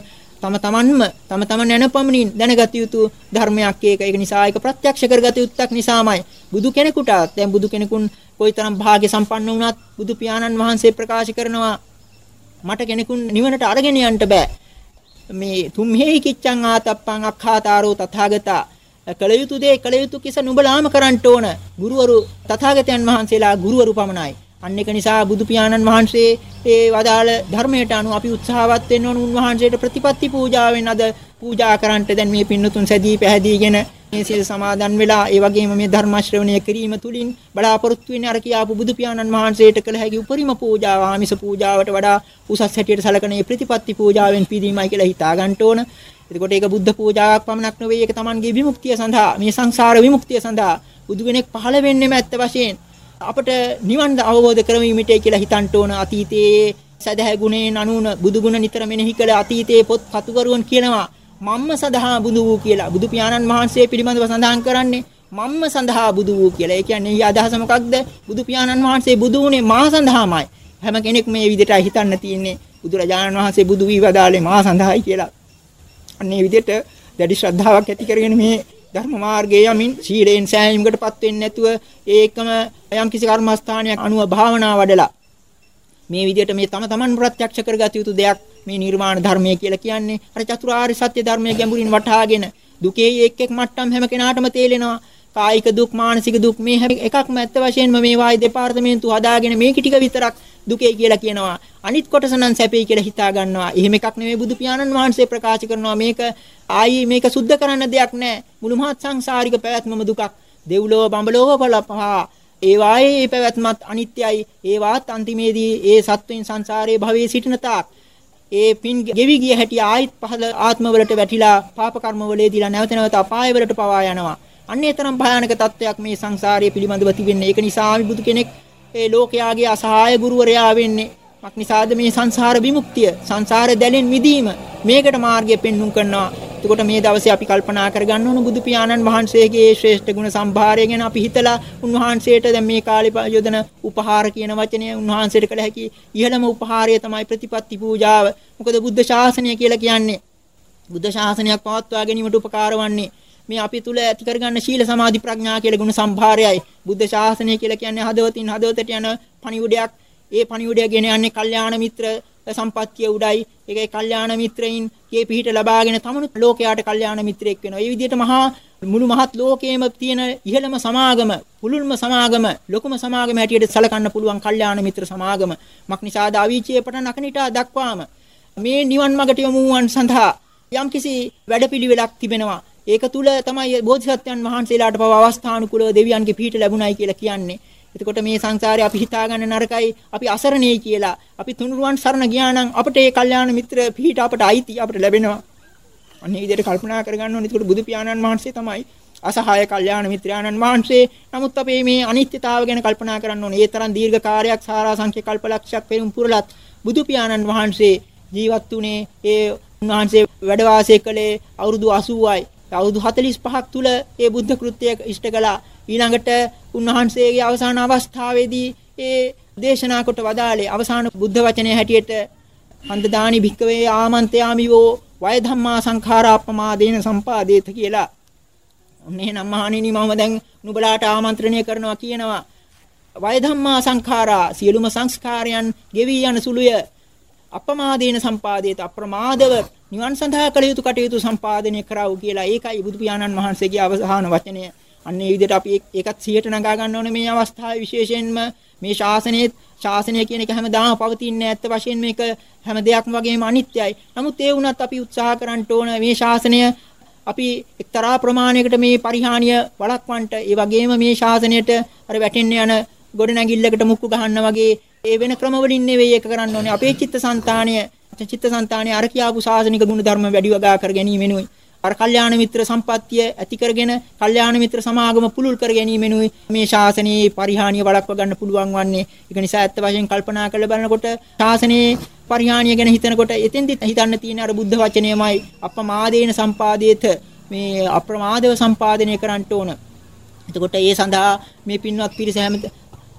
තම තමන්ම තම තමන් නැනපමණින් දැනගත යුතු ධර්මයක් ඒක. ඒක නිසා ඒක ප්‍රත්‍යක්ෂ කරගත යුත්තක් නිසාමයි. බුදු කෙනෙකුට දැන් බුදු කෙනෙකුන් කොයිතරම් භාග්‍ය සම්පන්න වුණත් බුදු පියාණන් වහන්සේ ප්‍රකාශ කරනවා මට කෙනෙකුන් නිවනට අරගෙන යන්න බෑ. මේ තුම්හෙහි කිච්ඡං ආතප්පං අක්ඛාතාරෝ තථාගතා කළ යුතු දේ කළ යුතු කිස නුඹලාම කරන්න ඕන. ගුරුවරු තථාගතයන් වහන්සේලා ගුරුවරු පමණයි. අන්න ඒක නිසා බුදු පියාණන් වහන්සේ ඒ වදාළ ධර්මයට අනුව අපි උත්සාහවත් වෙන්න ඕන උන්වහන්සේට ප්‍රතිපත්ති පූජාවෙන් අද පූජා කරන්නට දැන් මේ පින්නතුන් සැදී පැහැදීගෙන මේ සිල් සමාදන් වෙලා ඒ වගේම මේ ධර්ම ශ්‍රවණය කිරීම තුලින් බලාපොරොත්තු වෙන්නේ අර කියාපු බුදු පියාණන් වහන්සේට කළ හැකි උපරිම පූජාව ආමිස පූජාවට වඩා උසස් හැටියට සැලකන මේ ප්‍රතිපත්ති පූජාවෙන් පිරීමයි කියලා හිතා ගන්න ඕන. එතකොට ඒක බුද්ධ පූජාවක් පමණක් නෙවෙයි ඒක Tamanගේ විමුක්තිය සඳහා මේ සංසාර විමුක්තිය සඳහා බුදු කෙනෙක් පහළ වෙන්නේම ඇත්ත වශයෙන් අපට නිවන් අවබෝධ කරවීමටයි කියලා හිතන්න ඕන අතීතයේ සදහැ ගුණයෙන් අනුන බුදු ගුණ නිතර මෙනෙහි කළ අතීතයේ පොත් කතුකරුවන් කියනවා මම්ම සදහා බුදු වූ කියලා. බුදු පියාණන් වහන්සේ පිළිබඳව සඳහන් කරන්නේ මම්ම සඳහා බුදු වූ කියලා. ඒ කියන්නේ ඊ අදහස මොකක්ද? බුදු පියාණන් වහන්සේ බුදු වුණේ මා සඳහාමයි. හැම කෙනෙක් මේ විදිහට හිතන්න තියෙන්නේ බුදුරජාණන් වහන්සේ බුදු වී වදාලේ මා සඳහායි කියලා. අන්නේ විදිහට දැඩි ශ්‍රද්ධාවක් ඇති කරගෙන මේ ධර්ම මාර්ගයේ යමින් සීලෙන් සෑහීමකටපත් වෙන්නේ නැතුව ඒකම යම් කිසි කර්මස්ථානයක් අනුව භාවනා වඩලා මේ විදිහට මේ තම තමන් ප්‍රත්‍යක්ෂ කරගත යුතු දෙයක් මේ නිර්වාණ ධර්මය කියලා කියන්නේ අර චතුරාර්ය සත්‍ය ධර්මයේ ගැඹුරින් වටහාගෙන දුකේ එක් එක් මට්ටම් හැම කෙනාටම තේලෙනවා. කායික දුක් මානසික දුක් මේ හැම එකක්ම ඇත්ත වශයෙන්ම මේ වායි දෙපාර්තමේන්තුව හදාගෙන මේක ටික විතරක් දුකයි කියලා කියනවා. අනිත් කොටස නම් සැපයි කියලා හිතා ගන්නවා. එහෙම එකක් නෙමෙයි බුදු පියාණන් වහන්සේ ප්‍රකාශ කරනවා මේක ආයි මේක සුද්ධ කරන්න දෙයක් නැහැ. මුළු මහත් සංසාරික පැවැත්මම දුකක්. දෙව්ලොව බඹලොව පළපහා ඒ වායේ පැවැත්මත් අනිත්‍යයි. ඒ වාත් අන්තිමේදී ඒ සත්වෙන් සංසාරයේ භවයේ සිටින තාක් ඒ පින් ගෙවි ගිය හැටි ආයිත් පහළ ආත්මවලට වැටිලා පාප කර්ම වලදීලා නැවත නැවත අපාය වලට පවා යනවා. අන්නේ තරම් භයානක තත්වයක් මේ සංසාරයේ පිළිබඳව තිබෙන්නේ. ඒක නිසා බුදු කෙනෙක් ඒ ලෝකයාගේ අසහාය ගුරුවරයා වෙන්නේ. මක් නිසාද මේ සංසාර විමුක්තිය, සංසාර දැලෙන් මිදීම මේකට මාර්ගය පෙන්눔 කරනවා. එතකොට මේ දවසේ අපි කල්පනා කරගන්න ඕන බුදු පියාණන් වහන්සේගේ ශ්‍රේෂ්ඨ ගුණ සම්භාරය ගැන අපි හිතලා උන්වහන්සේට දැන් මේ කාලේ යොදන උපහාර කියන වචනය උන්වහන්සේට කළ හැකි ඉහළම උපහාරය තමයි ප්‍රතිපත්ති පූජාව. මොකද බුද්ධ ශාසනය කියලා කියන්නේ බුද්ධ ශාසනයක් පවත්වා ගැනීමට උපකාර වන්නේ මේ අපි තුල ඇති කරගන්න ශීල සමාධි ප්‍රඥා කියලා ගුණ සම්භාරයයි බුද්ධ ශාසනය කියලා කියන්නේ හදවතින් හදවතට යන පණිවුඩයක් ඒ පණිවුඩය ගෙන යන්නේ කල්යාණ මිත්‍ර සම්පත්තිය උඩයි ඒකයි කල්යාණ මිත්‍රයින් කේ පිහිට ලබාගෙන තමනු ලෝකයාට කල්යාණ මිත්‍රයෙක් වෙනවා. ඒ විදිහට මහා මුළු මහත් ලෝකයේම තියෙන ඉහළම සමාගම, පුළුල්ම සමාගම, ලොකුම සමාගම හැටියට සලකන්න පුළුවන් කල්යාණ මිත්‍ර සමාගම. මක්නිසාද අවීචයේ පටන් අකනිටා දක්වාම මේ නිවන් මාර්ගට යොමු වූවන් සඳහා යම්කිසි වැඩපිළිවෙලක් තිබෙනවා. ඒක තුල තමයි බෝධිසත්වයන් වහන්සේලාට පව අවස්ථානුකූලව දෙවියන්ගේ පිහිට ලැබුණයි කියලා කියන්නේ. එතකොට මේ සංසාරේ අපි හිතාගන්න නරකයි අපි අසරණේ කියලා. අපි තුනුරුවන් සරණ ගියා නම් අපිට ඒ කල්යාණ මිත්‍ර පිහිට අපට අයිති අපිට ලැබෙනවා. අන්නේ විදිහට කල්පනා කරගන්න ඕනේ. එතකොට බුදු පියාණන් වහන්සේ තමයි අසහාය කල්යාණ මිත්‍රාණන් වහන්සේ. නමුත් අපි මේ අනිත්‍යතාව ගැන කල්පනා කරන්න ඕනේ. ඒ තරම් දීර්ඝ කාර්යයක් සාරාංශක කල්පලක්ෂයක් පෙරම් පුරලත් බුදු පියාණන් වහන්සේ ජීවත් වුණේ ඒ උන්වහන්සේ වැඩ වාසය කළේ අවුරුදු 80යි. අවුරුදු 45ක් තුල ඒ බුද්ධ කෘත්‍යය ඉෂ්ට කළා. ඊළඟට උන්වහන්සේගේ අවසාන අවස්ථාවේදී ඒ දේශනා කොට වදාළේ අවසාන බුද්ධ වචනය හැටියට අන්දදානි භික්කවේ ආමන්ත්‍යාමිවෝ වය ධම්මා සංඛාරාප්පමාදේන සම්පාදේත කියලා. ඔන්නේ නම් මහණෙනි මම දැන් නුඹලාට ආමන්ත්‍රණය කරනවා කියනවා. වය ධම්මා සංඛාරා සියලුම සංස්කාරයන් ගෙවි යන සුළුය අපමාදේන සම්පාදේත අප්‍රමාදව නිවන් සඳහා කළ යුතු කටයුතු සම්පාදනය කරවු කියලා ඒකයි බුදු පියාණන් වහන්සේගේ අවසාන වචනය. අන්න ඒ විදිහට අපි ඒකත් 100ට නගා ගන්න ඕනේ මේ අවස්ථාවේ විශේෂයෙන්ම මේ ශාසනයේ ශාසනය කියන එක හැමදාම පවතින්නේ ඇත්ත වශයෙන් මේක හැම දෙයක්ම වගේම අනිත්‍යයි. නමුත් ඒ වුණත් අපි උත්සාහ කරන්න ඕන මේ ශාසනය අපි එක්තරා ප්‍රමාණයකට මේ පරිහානිය වළක්වන්නට ඒ වගේම මේ ශාසනයට අර වැටෙන්න යන ගොඩනැගිල්ලකට මුක්කු ගහන්න වගේ ඒ වෙන ක්‍රම වලින් නෙවෙයි ඒක කරන්න ඕනේ. අපේ චිත්තසංතානය චිත්තසංතානය අර කියාපු ශාසනික ගුණ ධර්ම වැඩි වගා කර ගැනීමෙනුයි. අර කල්යාණ මිත්‍ර සම්පත්තිය ඇති කරගෙන කල්යාණ මිත්‍ර සමාගම පුළුල් කර ගැනීමෙනුයි මේ ශාසනයේ පරිහානිය වළක්ව ගන්න පුළුවන් වන්නේ. ඒක නිසා ඇත්ත වශයෙන් කල්පනා කරලා බලනකොට ශාසනයේ පරිහානිය ගැන හිතනකොට එතෙන්දි හිතන්න තියෙන අර බුද්ධ වචනයමයි අපමාදේන සම්පාදේත මේ අප්‍රමාදව සම්පාදනය කරන්න ඕන. එතකොට ඒ සඳහා මේ පින්වත් පිරිස හැම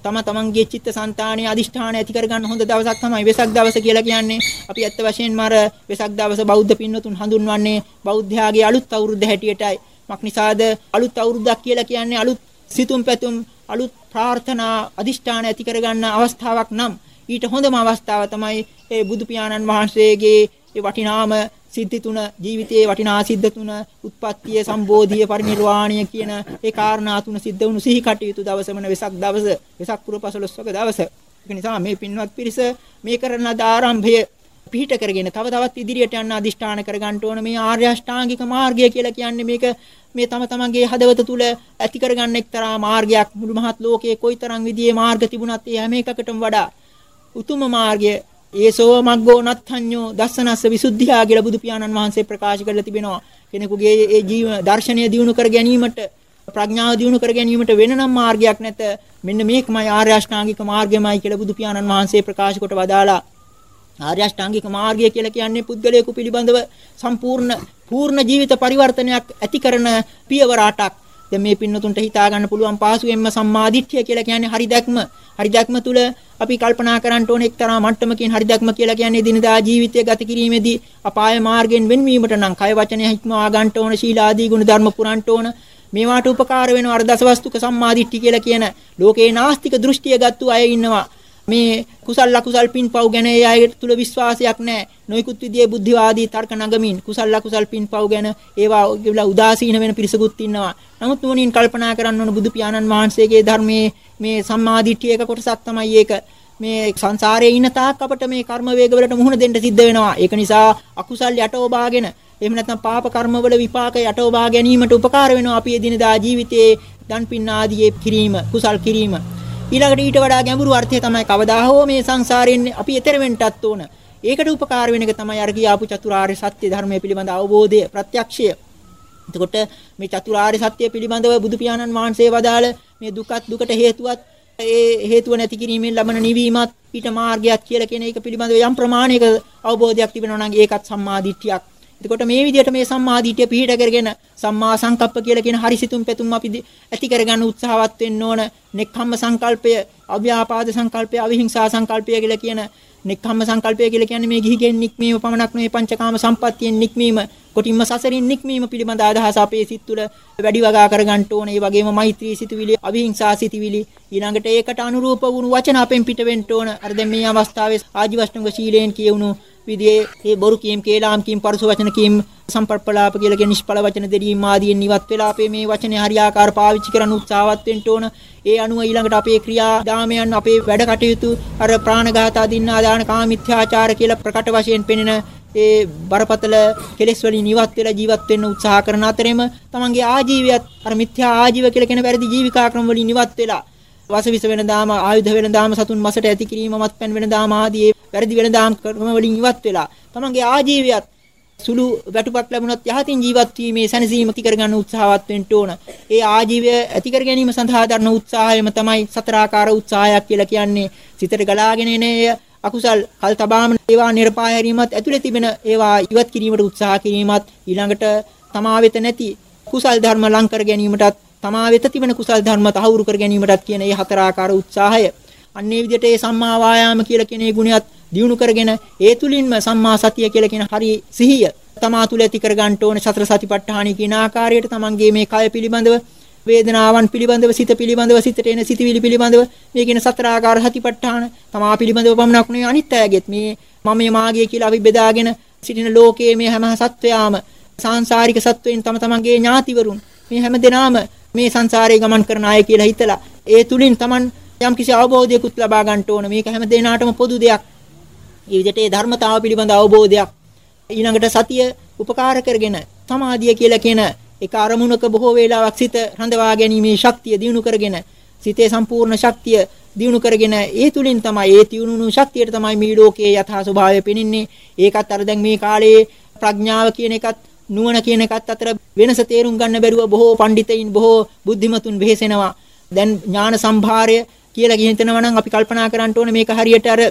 තම තමන්ගේ චිත්ත સંතානයේ අදිෂ්ඨාන ඇති කරගන්න හොඳ දවසක් තමයි වෙසක් දවස කියලා කියන්නේ. අපි ඇත්ත වශයෙන්ම අර වෙසක් දවස බෞද්ධ පින්වතුන් හඳුන්වන්නේ බෞද්ධයාගේ අලුත් අවුරුද්ද හැටියටයි. මක්නිසාද අලුත් අවුරුද්දක් කියලා කියන්නේ අලුත් සිතුම් පැතුම් අලුත් ප්‍රාර්ථනා අදිෂ්ඨාන ඇති කරගන්න අවස්ථාවක් නම් ඊට හොඳම අවස්ථාව තමයි ඒ බුදු පියාණන් වහන්සේගේ ඒ වටිනාම සිද්ධි තුන ජීවිතයේ වටිනා සිද්ධ තුන උත්පත්තිය සම්බෝධිය පරිනිර්වාණය කියන ඒ කාරණා තුන සිද්ධ වුණු සිහි කටයුතු දවසමන වෙසක් දවස වෙසක් පුර පසළොස්වක දවස. ඒක නිසා මේ පින්වත් පිරිස මේ කරන ආරම්භය පිහිට කරගෙන තව තවත් ඉදිරියට යන්න අදිෂ්ඨාන කරගන්න ඕන. මේ ආර්ය අෂ්ටාංගික මාර්ගය කියලා කියන්නේ මේක මේ තම තමන්ගේ හදවත තුල ඇති කරගන්න එක්තරා මාර්ගයක්. මුළු මහත් ලෝකයේ කොයිතරම් විදිහේ මාර්ග තිබුණත් ඒ හැම එකකටම වඩා උතුම් මාර්ගය ඒසෝ මග්ගෝ නත්ථඤ්ඤෝ දස්සනස්ස විසුද්ධියා කියලා බුදු පියාණන් වහන්සේ ප්‍රකාශ කරලා තිබෙනවා. කෙනෙකුගේ ඒ ජීව දර්ශනය දියුණු කර ගැනීමට ප්‍රඥාව දියුණු කර ගැනීමට වෙන නම් මාර්ගයක් නැත. මෙන්න මේකමයි ආර්ය අෂ්ටාංගික මාර්ගයමයි කියලා බුදු පියාණන් වහන්සේ ප්‍රකාශ කොට වදාලා. ආර්ය අෂ්ටාංගික මාර්ගය කියලා කියන්නේ පුද්ගලයෙකු පිළිබඳව සම්පූර්ණ පූර්ණ ජීවිත පරිවර්තනයක් ඇති කරන පියවර 8ක්. දැන් මේ පින්නතුන්ට හිතා ගන්න පුළුවන් පහසුවෙන්ම සම්මාදිට්ඨිය කියලා කියන්නේ හරි දැක්ම. හරි දැක්ම තුල අපි කල්පනා කරන්න ඕනේ එක්තරා මට්ටමකින් හරි දැක්ම කියලා කියන්නේ දිනදා ජීවිතය ගත කිරීමේදී අපාය මාර්ගයෙන් වෙන්වීමට නම් කය වචනය හික්මවා ගන්න ඕන ශීලාදී ගුණ ධර්ම පුරන්න ඕන මේවාට උපකාර වෙන අර දසවස්තුක සම්මාදිට්ඨිය කියලා කියන ලෝකේ නාස්තික දෘෂ්ටිය ගත්තු අය ඉන්නවා මේ කුසල් ලකුසල් පින්පව් ගැන ඒ අය තුල විශ්වාසයක් නැහැ. නොයිකුත් විදියේ බුද්ධිවාදී තර්ක නගමින් කුසල් ලකුසල් පින්පව් ගැන ඒවා කියලා උදාසීන වෙන පිරිසකුත් ඉන්නවා. නමුත් නුවණින් කල්පනා කරන්න ඕන බුදු පියාණන් වහන්සේගේ ධර්මයේ මේ සම්මාදිට්ඨිය එක කොටසක් තමයි ඒක. මේ සංසාරයේ ඉන්න තාක් අපට මේ කර්ම වේග වලට මුහුණ දෙන්න සිද්ධ වෙනවා. ඒක නිසා අකුසල් යටෝබාගෙන එහෙම නැත්නම් පාප කර්ම වල විපාක යටෝබා ගැනීමට උපකාර වෙනවා අපි එදිනදා ජීවිතයේ දන් පින් ආදී කිරීම, කුසල් කිරීම. ඊළඟට ඊට වඩා ගැඹුරු අර්ථය තමයි කවදා හෝ මේ සංසාරයෙන් අපි එතර වෙන්නටත් ඕන. ඒකට උපකාර වෙන එක තමයි අර කියාපු චතුරාර්ය සත්‍ය ධර්මයේ පිළිබඳ අවබෝධය, ප්‍රත්‍යක්ෂය. එතකොට මේ චතුරාර්ය සත්‍ය පිළිබඳව බුදු පියාණන් වහන්සේ වදාළ මේ දුකත් දුකට හේතුවත් ඒ හේතුව නැති කිරීමෙන් ලබන නිවීමත් ඊට මාර්ගයක් කියලා කියන එක පිළිබඳව යම් ප්‍රමාණයක අවබෝධයක් තිබෙනවා නම් ඒකත් සම්මා දිට්ඨියක්. එතකොට මේ විදිහට මේ සම්මා දිට්ඨිය පිළිහිට කරගෙන සම්මා සංකප්ප කියලා කියන හරිසිතුම් පෙතුම් අපි ඇති කරගන්න උත්සාහවත් වෙන්න ඕන. නෙක්ඛම්ම සංකල්පය, අව්‍යාපාද සංකල්පය, අවිහිංසා සංකල්පය කියලා කියන නෙක්ඛම්ම සංකල්පය කියලා කියන්නේ මේ ගිහිගෙන් නික්මීම පමණක් නෙවෙයි පංචකාම සම්පත්තියෙන් නික්මීම කොටින්ම සසරින් නික්මීම පිළිබඳ අදහස අපේ සිත් තුළ වැඩි වගා කරගන්න ඕන. ඒ වගේම මෛත්‍රී සිතුවිලි, අවිහිංසා සිතුවිලි ඊළඟට ඒකට අනුරූප වුණු වචන අපෙන් පිට වෙන්න ඕන. අර දැන් මේ අවස්ථාවේ ආජීවශ්‍රංග ශීලයෙන් කියවුණු විදිහේ මේ බොරු කීම්, කේලාම් කීම්, පරස වචන කීම්, සම්පර්පලාප කියලා කියන නිෂ්ඵල වචන දෙදීම් ආදීන් ඉවත් වෙලා අපේ මේ වචනේ හරියාකාර පාවිච්චි කරන්න උත්සාහවත් වෙන්න ඕන. ඒ අනුව ඊළඟට අපේ ක්‍රියා දාමයන් අපේ වැඩ කටයුතු අර ප්‍රාණඝාත අදින්නා දාන කාමිත්‍යාචාර කියලා ප්‍රකට වශයෙන් පෙනෙන ඒ බරපතල කෙලෙස් වලින් ඉවත් වෙලා ජීවත් වෙන්න උත්සාහ කරන අතරෙම තමන්ගේ ආජීවයත් අර මිත්‍යා ආජීව කියලා කියන වැරදි ජීවිකා ක්‍රම වලින් ඉවත් වෙලා වසවිස වෙන දාම ආයුධ වෙන දාම සතුන් මසට ඇති කිරීම මත්පැන් වෙන දාම ආදී වැරදි වෙන දාම් ක්‍රම වලින් ඉවත් වෙලා තමන්ගේ ආජීවයත් සුළු වැටුපක් ලැබුණත් යහතින් ජීවත් වීමේ සැනසීම ඇති කරගන්න උත්සාහවත් වෙන්න ඕන. ඒ ආජීවය ඇති කර ගැනීම සඳහා දරන උත්සාහයම තමයි සතරාකාර උත්සාහයක් කියලා කියන්නේ. සිතට ගලාගෙන එන අකුසල් කල් තබාම ඒවා නිර්පාය හැරීමත් ඇතුලේ තිබෙන ඒවා ඉවත් කිරීමට උත්සාහ කිරීමත් ඊළඟට තමා වෙත නැති කුසල් ධර්ම ලං කර ගැනීමටත් තමා වෙත තිබෙන කුසල් ධර්ම තහවුරු කර ගැනීමටත් කියන මේ හතරාකාර උත්සාහය. අන්නේ විදිහට මේ සම්මා වායාම කියලා කියන ගුණයත් දියුණු කරගෙන ඒ තුලින්ම සම්මා සතිය කියලා කියන හරි සිහිය තමා තුල ඇති කර ගන්න ඕනේ සතර සතිපට්ඨාන කියන ආකාරයට තමන්ගේ මේ කය පිළිබඳව වේදනාවන් පිළිබඳව සිත පිළිබඳව සිතට එන සිතවිලි පිළිබඳව මේ කියන සතර ආකාර සතිපට්ඨාන තමා පිළිබඳව පමණක් නෙවෙයි අනිත් අයගෙත් මේ මම මාගේ කියලා අපි බෙදාගෙන සිටින ලෝකයේ මේ හැම සත්වයාම සාංශාරික සත්වයන් තම තමන්ගේ ඥාතිවරුන් මේ හැම දෙනාම මේ සංසාරේ ගමන් කරන අය කියලා හිතලා ඒ තුලින් තමන් යම් කිසි අවබෝධයකුත් ලබා ගන්න ඕන මේක හැම දෙනාටම පොදු දෙයක්. මේ විදිහට ඒ ධර්මතාව පිළිබඳ අවබෝධයක් ඊළඟට සතිය උපකාර කරගෙන සමාධිය කියලා කියන එක අරමුණක බොහෝ වේලාවක් සිත රඳවා ගැනීමේ ශක්තිය දිනු කරගෙන සිතේ සම්පූර්ණ ශක්තිය දිනු කරගෙන ඒ තුලින් තමයි ඒ තියුණුණු ශක්තියට තමයි මේ ලෝකයේ යථා ස්වභාවය පෙනෙන්නේ ඒකත් අර දැන් මේ කාලේ ප්‍රඥාව කියන එකත් නුවණ කියන එකත් අතර වෙනස තේරුම් ගන්න බැරුව බොහෝ පඬිතයින් බොහෝ බුද්ධිමතුන් වෙහෙසෙනවා දැන් ඥාන සම්භාරය කියලා කියනවා නම් අපි කල්පනා කරන්න ඕනේ මේක හරියට අර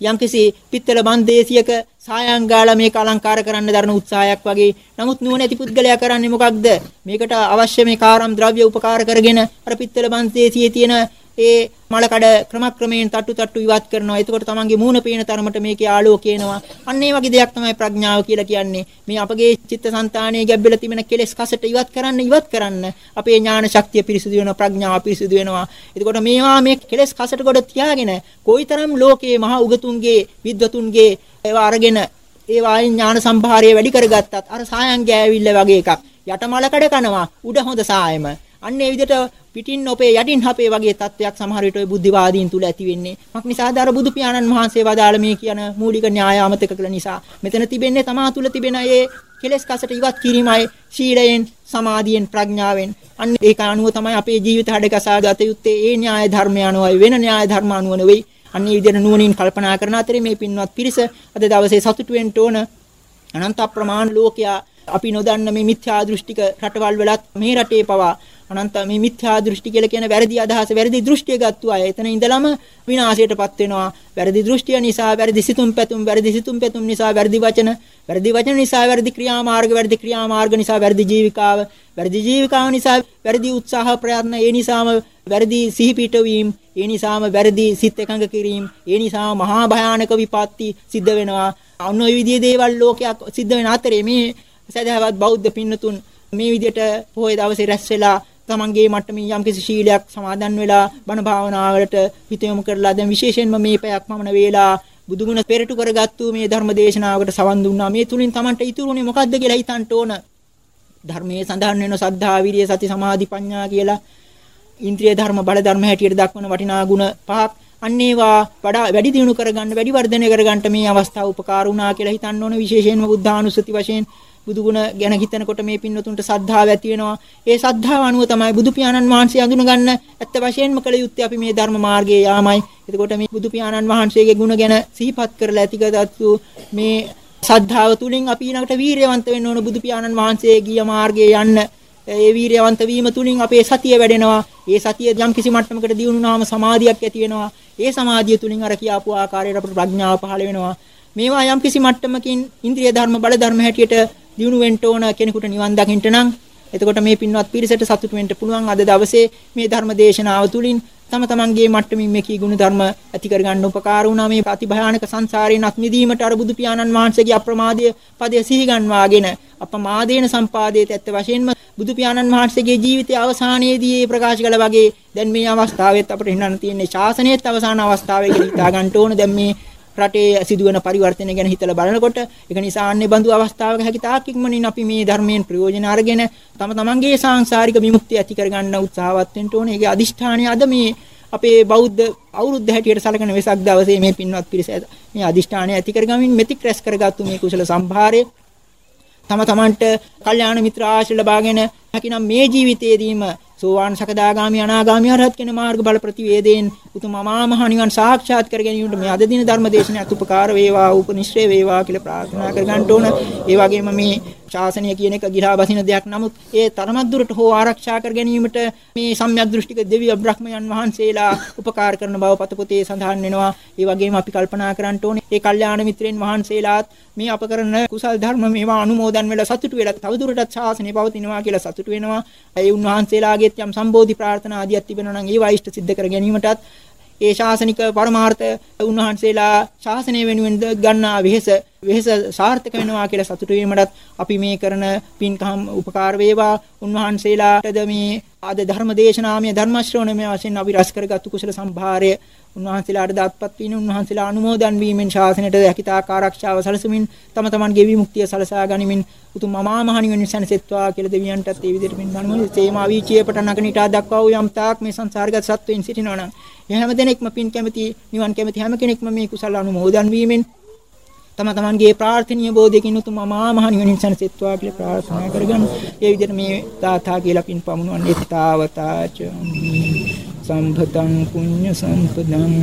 යම්කිසි පිත්තල බන්දේසියක සායම් ගාලා මේක අලංකාර කරන්න දරන උත්සාහයක් වගේ. නමුත් නුවණැති පුද්ගලයා කරන්නේ මොකක්ද? මේකට අවශ්‍ය මේ කාරම් ද්‍රව්‍ය උපකාර කරගෙන අර පිත්තල බන්දේසියේ තියෙන ඒ මල කඩ ක්‍රමක්‍රමයෙන් තට්ටු තට්ටු ඉවත් කරනවා. එතකොට තමන්ගේ මූණ පේන තරමට මේකේ ආලෝකය එනවා. අන්න ඒ වගේ දෙයක් තමයි ප්‍රඥාව කියලා කියන්නේ. මේ අපගේ චිත්තසංතානයේ ගැඹෙලා තිබෙන කෙලෙස් කසට ඉවත් කරන්න ඉවත් කරන්න අපේ ඥාන ශක්තිය පිරිසුදු වෙනවා, ප්‍රඥාව පිරිසුදු වෙනවා. එතකොට මේවා මේ කෙලෙස් කසට කොට තියාගෙන කොයිතරම් ලෝකයේ මහා උගතුන්ගේ විද්වතුන්ගේ ඒවා අරගෙන ඒ වායින් ඥාන සම්භාරය වැඩි කරගත්තත් අර සායම් ගෑවිල්ල වගේ එකක් යටමල කඩ කනවා උඩ හොඳ සායම අන්න ඒ විදිහට පිටින් ඔපේ යටින් හපේ වගේ තත්වයක් සමහර විට ඔය බුද්ධිවාදීන් තුල ඇති වෙන්නේ. මක් නිසාද අර බුදු පියාණන් වහන්සේ වදාළ මේ කියන මූලික න්‍යාය අමතක කළ නිසා. මෙතන තිබෙන්නේ තමා තුල තිබෙන ඒ කෙලෙස් කසට ඉවත් කිරීමයි ශීලයෙන්, සමාධියෙන්, ප්‍රඥාවෙන්. අන්න ඒක අනුව තමයි අපේ ජීවිත හැඩගසා ගත යුත්තේ. ඒ න්‍යාය ධර්මය අනුවයි වෙන න්‍යාය ධර්ම අනුව නෙවෙයි. අන්න මේ විදිහට නුවණින් කල්පනා කරන අතරේ මේ පින්වත් පිරිස අද දවසේ සතුටු වෙන්න ඕන අනන්ත ප්‍රමාණ ලෝකයා අපි නොදන්න මේ මිත්‍යා දෘෂ්ටික රටවල් වලත් මේ රටේ පවා අනන්ත මේ මිත්‍යා දෘෂ්ටි කියලා කියන වැරදි අදහස වැරදි දෘෂ්ටිය ගත්තු අය. එතන ඉඳලම විනාශයටපත් වෙනවා. වැරදි දෘෂ්ටිය නිසා වැරදි සිතුම් පැතුම් වැරදි සිතුම් පැතුම් නිසා වැරදි වචන වැරදි වචන නිසා වැරදි ක්‍රියාමාර්ග වැරදි ක්‍රියාමාර්ග නිසා වැරදි ජීවිකාව වැරදි ජීවිකාව නිසා වැරදි උත්සාහ ප්‍රයත්න ඒ නිසාම වැරදි සිහි පිටවීම ඒ නිසාම වැරදි සිත් එකඟ කිරීම ඒ නිසා මහා භයානක විපත්ති සිද්ධ වෙනවා. අන්න ওই විදිහේ දේවල් ලෝකයක් සිද්ධ වෙන අතරේ මේ සදහවත් බෞද්ධ පින්නතුන් මේ විදිහට පොහේ දවසේ රැස් වෙලා තමන්ගේ මට්ටමින් යම්කිසි ශීලයක් සමාදන් වෙලා බණ භාවනාවලට හිත යොමු කරලා දැන් විශේෂයෙන්ම මේ පැයක් පමණ වේලා බුදුගුණ පෙරටු කරගත්තු මේ ධර්ම දේශනාවකට සවන් දුන්නා. මේ තුලින් තමන්ට ඉතුරුනේ මොකද්ද කියලා හිතන්න ඕන. ධර්මයේ සඳහන් වෙන සද්ධා, විරිය, සති, සමාධි, ප්‍රඥා කියලා ඉන්ද්‍රිය ධර්ම, බල ධර්ම හැටියට දක්වන වටිනා ගුණ පහක් අන්න ඒවා වඩා වැඩි දියුණු කරගන්න වැඩි වර්ධනය කරගන්න මේ අවස්ථාව උපකාර වුණා කියලා හිතන්න ඕන විශේෂයෙන්ම බුද්ධානුස්සති වශයෙන් බුදු ගුණ ගැන හිතනකොට මේ පින්නතුන්ට සද්ධාව ඇති වෙනවා. ඒ සද්ධාව අනුව තමයි බුදු පියාණන් වහන්සේ අඳුනගන්න ඇත්ත වශයෙන්ම කළ යුත්තේ අපි මේ ධර්ම මාර්ගයේ යාමයි. එතකොට මේ බුදු පියාණන් වහන්සේගේ ගුණ ගැන සිහිපත් කරලා ඇතිගත්තු මේ සද්ධාව තුලින් අපි ඊළඟට වීරියවන්ත වෙන්න ඕන බුදු පියාණන් වහන්සේ ගිය මාර්ගයේ යන්න. ඒ වීරියවන්ත වීම තුලින් අපේ සතිය වැඩෙනවා. ඒ සතිය යම් කිසි මට්ටමකට දියුණුනාම සමාධියක් ඇති වෙනවා. ඒ සමාධිය තුලින් අර කියාපු ආකාරයට අපට ප්‍රඥාව පහළ වෙනවා. මේවා යම් කිසි මට්ටමකින් ඉන්ද්‍රිය ධර්ම බල ධර්ම හැටියට දියුණු වෙන්න ඕන කෙනෙකුට නිවන් දකින්න නම් එතකොට මේ පින්වත් පිරිසට සතුටු වෙන්න පුළුවන්. අද දවසේ මේ ධර්ම දේශනාව තුළින් තම තමන්ගේ මට්ටමින් මේකී ගුණ ධර්ම ඇති කරගන්න උපකාර වුණා. මේ අතිභයානක සංසාරයෙන් අත් මිදීමට අර බුදු පියාණන් වහන්සේගේ අප්‍රමාදීය පදයේ සිහි ගන්වාගෙන අපමාදේන සම්පාදේත ඇත්ත වශයෙන්ම බුදු පියාණන් වහන්සේගේ ජීවිතයේ අවසානයේදී මේ ප්‍රකාශ කළ වගේ දැන් මේ අවස්ථාවෙත් අපිට හිතන්න තියෙන්නේ ශාසනයේත් අවසාන අවස්ථාවේ කියලා හිතා ගන්න ඕන. දැන් මේ රටේ සිදුවන පරිවර්තන ගැන හිතලා බලනකොට ඒක නිසා අන්නේ බඳු අවස්ථාවක හැකි තාක් ඉක්මනින් අපි මේ ධර්මයෙන් ප්‍රයෝජන අරගෙන තම තමන්ගේ සාංශාරික විමුක්තිය ඇති කරගන්න උත්සාහවත් වෙන්න ඕනේ. ඒකේ අදිෂ්ඨානය අද මේ අපේ බෞද්ධ අවුරුද්ද හැටියට සලකන වෙසක් දවසේ මේ පින්වත් පිරිස මේ අදිෂ්ඨානය ඇති කරගමින් මෙතික් රැස් කරගත්තු මේ කුසල සම්භාරය තම තමන්ට කල්යාණ මිත්‍ර ආශ්‍රය ලබාගෙන හැකිනම් මේ ජීවිතයේදීම සෝවාන් සකදාගාමි අනාගාමි අරහත් කියන මාර්ග බල ප්‍රතිවේදයෙන් උතුම් අමා මහ නිවන් සාක්ෂාත් කර ගැනීමට මේ අද දින ධර්ම දේශනාවත් උපකාර වේවා උපනිශ්‍රේ වේවා කියලා ප්‍රාර්ථනා කර ගන්න ඕන. ඒ වගේම මේ ශාසනය කියන එක ගිරා බසින දෙයක් නමුත් ඒ තරමක් දුරට හෝ ආරක්ෂා කර ගැනීමට මේ සම්‍යක් දෘෂ්ටික දෙවිය බ්‍රහ්මයන් වහන්සේලා උපකාර කරන බව පතපොතේ සඳහන් වෙනවා. ඒ වගේම අපි කල්පනා කරන්න ඕනේ ඒ කල්යාණ මිත්‍රයන් වහන්සේලාත් මේ අප කරන කුසල් ධර්ම මේවා අනුමෝදන් වෙලා සතුටු වෙලා තවදුරටත් ශාසනය පවතිනවා කියලා සතුටු වෙනවා. ඒ උන්වහන්සේලාගේත් යම් සම්බෝධි ප්‍රාර්ථනා ආදියක් තිබෙනවා නම් ඒවා ඉෂ්ට සිද්ධ කර ගැනීමටත් ඒ ශාසනික පරමාර්ථ උන්වහන්සේලා ශාසනය වෙනුවෙන් ගන්නා වෙහෙස වෙහෙස සාර්ථක වෙනවා කියලා සතුටු වීමටත් අපි මේ කරන පින්කම් උපකාර වේවා. උන්වහන්සේලාටද මේ ආද ධර්ම දේශනාමය ධර්ම ශ්‍රවණමය වශයෙන් අපි රස කරගත්තු කුසල සම්භාරය උන්වහන්සේලාට දාත්පත් වීම උන්වහන්සේලා අනුමෝදන් වීමෙන් ශාසනයට හැකිතාක් ආරක්ෂාව සැලසෙමින් තම තමන්ගේ විමුක්තිය සලසා ගනිමින් උතුම් අමා මහ නිවන සැනසෙත්වා කියලා දෙවියන්ටත් ඒ විදිහට පින් ගන්නවා සේමා වීචිය පටන් අගනිටා දක්වා වූ යම් තාක් මේ සංසාරගත සත්වයින් සිටිනවා නම් ඒ හැම දෙනෙක්ම පින් කැමති නිවන් කැමති හැම කෙනෙක්ම මේ කුසල අනුමෝදන් වීමෙන් තම තමන්ගේ ප්‍රාර්ථනීය බෝධියකින් උතුම් අමා මහ නිවනින් සැනසෙත්වා කියලා ප්‍රාර්ථනා කරගන්න. ඒ විදිහට මේ තාතා කියලා පින් පමුණුවන්නේ තාවතාච සම්පතං පුඤ්ඤ සම්පදං.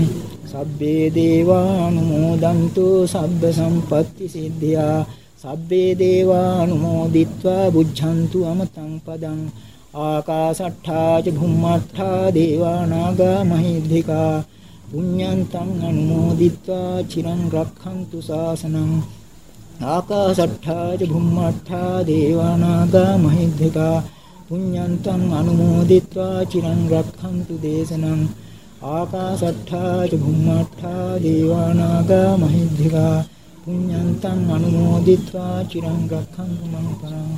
සබ්බේ දේවානුමෝදන්තු සබ්බ සම්පatti සිද්ධියා. සබ්බේ දේවානුමෝදිත්වා බුද්ධන්තු අමතං පදං. ආකාසට්ඨා ච භුම්මට්ඨා දේවානාගා මහිද්దికා. පුඤ්ඤන්තං අනුමෝදිත්වා චිරං රක්ඛන්තු ශාසනං ආකාශට්ඨා ච භුම්මට්ඨා දේවානාගා මහිද්దికා පුඤ්ඤන්තං අනුමෝදිත්වා චිරං රක්ඛන්තු දේශනං ආකාශට්ඨා ච භුම්මට්ඨා දේවානාගා මහිද්దికා පුඤ්ඤන්තං අනුමෝදිත්වා චිරං රක්ඛන්තු මං පරං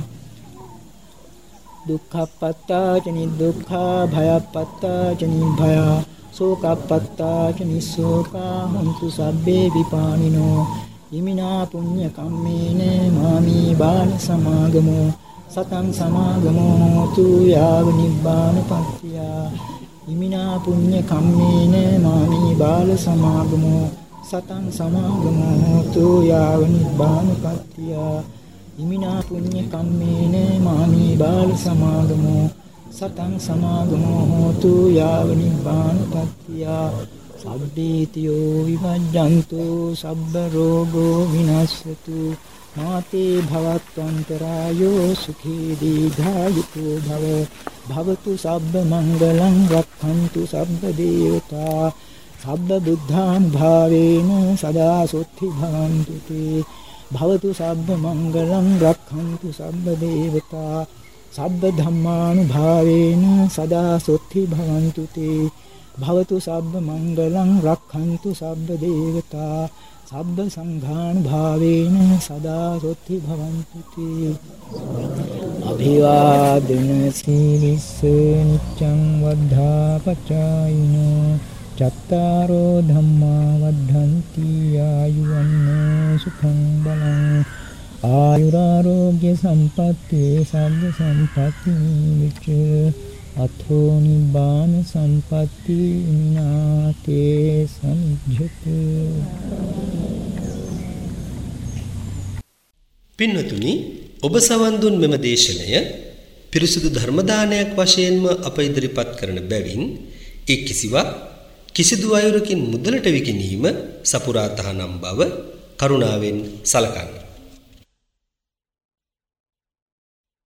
දුක්ඛප්පත්තා ච නිදුක්ඛා භයප්පත්තා ච නිභයා සෝකප්පත්තා ච නිස්සෝකා හොන්තු සබ්බේ විපානිනෝ. ඉමිනා පුඤ්ඤ කම්මේන මාමි බාල සමාගමෝ. සතං සමාගමෝ හෝතු යාව නිබ්බාන පත්තියා. ඉමිනා පුඤ්ඤ කම්මේන මාමි බාල සමාගමෝ. සතං සමාගමෝ හෝතු යාව නිබ්බාන පත්තියා. ඉමිනා පුඤ්ඤ කම්මේන මාමි බාල සමාගමෝ. සතං සමාගමෝ හෝතු යාව නිබ්බානපත්තියා සබ්බීතියෝ විවජ්ජන්තු සබ්බ රෝගෝ විනස්සතු මාතේ භවත්වන්තරායෝ සුඛී දීඝායුකෝ භව. භවතු සබ්බ මංගලං රක්ඛන්තු සබ්බ දේවතා. සබ්බ බුද්ධාන් භාවේන සදා සොත්ති භවන්තු තේ භවතු සබ්බ මංගලං රක්ඛන්තු සබ්බ දේවතා. සබ්බ ධම්මානුභාවේන සදා සොත්ති භවන්තු තේ. භවතු සබ්බ මංගලං රක්ඛන්තු සබ්බ දේවතා. සබ්බ සංඝානුභාවේන සදා සොත්ති භවන්තු තේ. අභිවාදන සීලිස්ස නිච්ඡං වද්ධා පචායිනෝ චත්තාරෝ ධම්මා වද්ධන්ති ආයුවන්නෝ සුඛං බලං. ආයුරාරෝග්‍ය සම්පatti සබ්බ සම්පatti විච්ච අතෝ නිබ්බාන සම්පatti විනාතේ සම්ජ්ජතු පින්වතුනි ඔබ සවන් දුන් මෙම දේශනය පිරිසුදු ධර්ම දානයක් වශයෙන්ම අප ඉදිරිපත් කරන බැවින් ඒ කිසිවක් කිසිදු අයුරකින් මුදලට විකිණීම සපුරා තහනම් බව කරුණාවෙන් සලකන්න.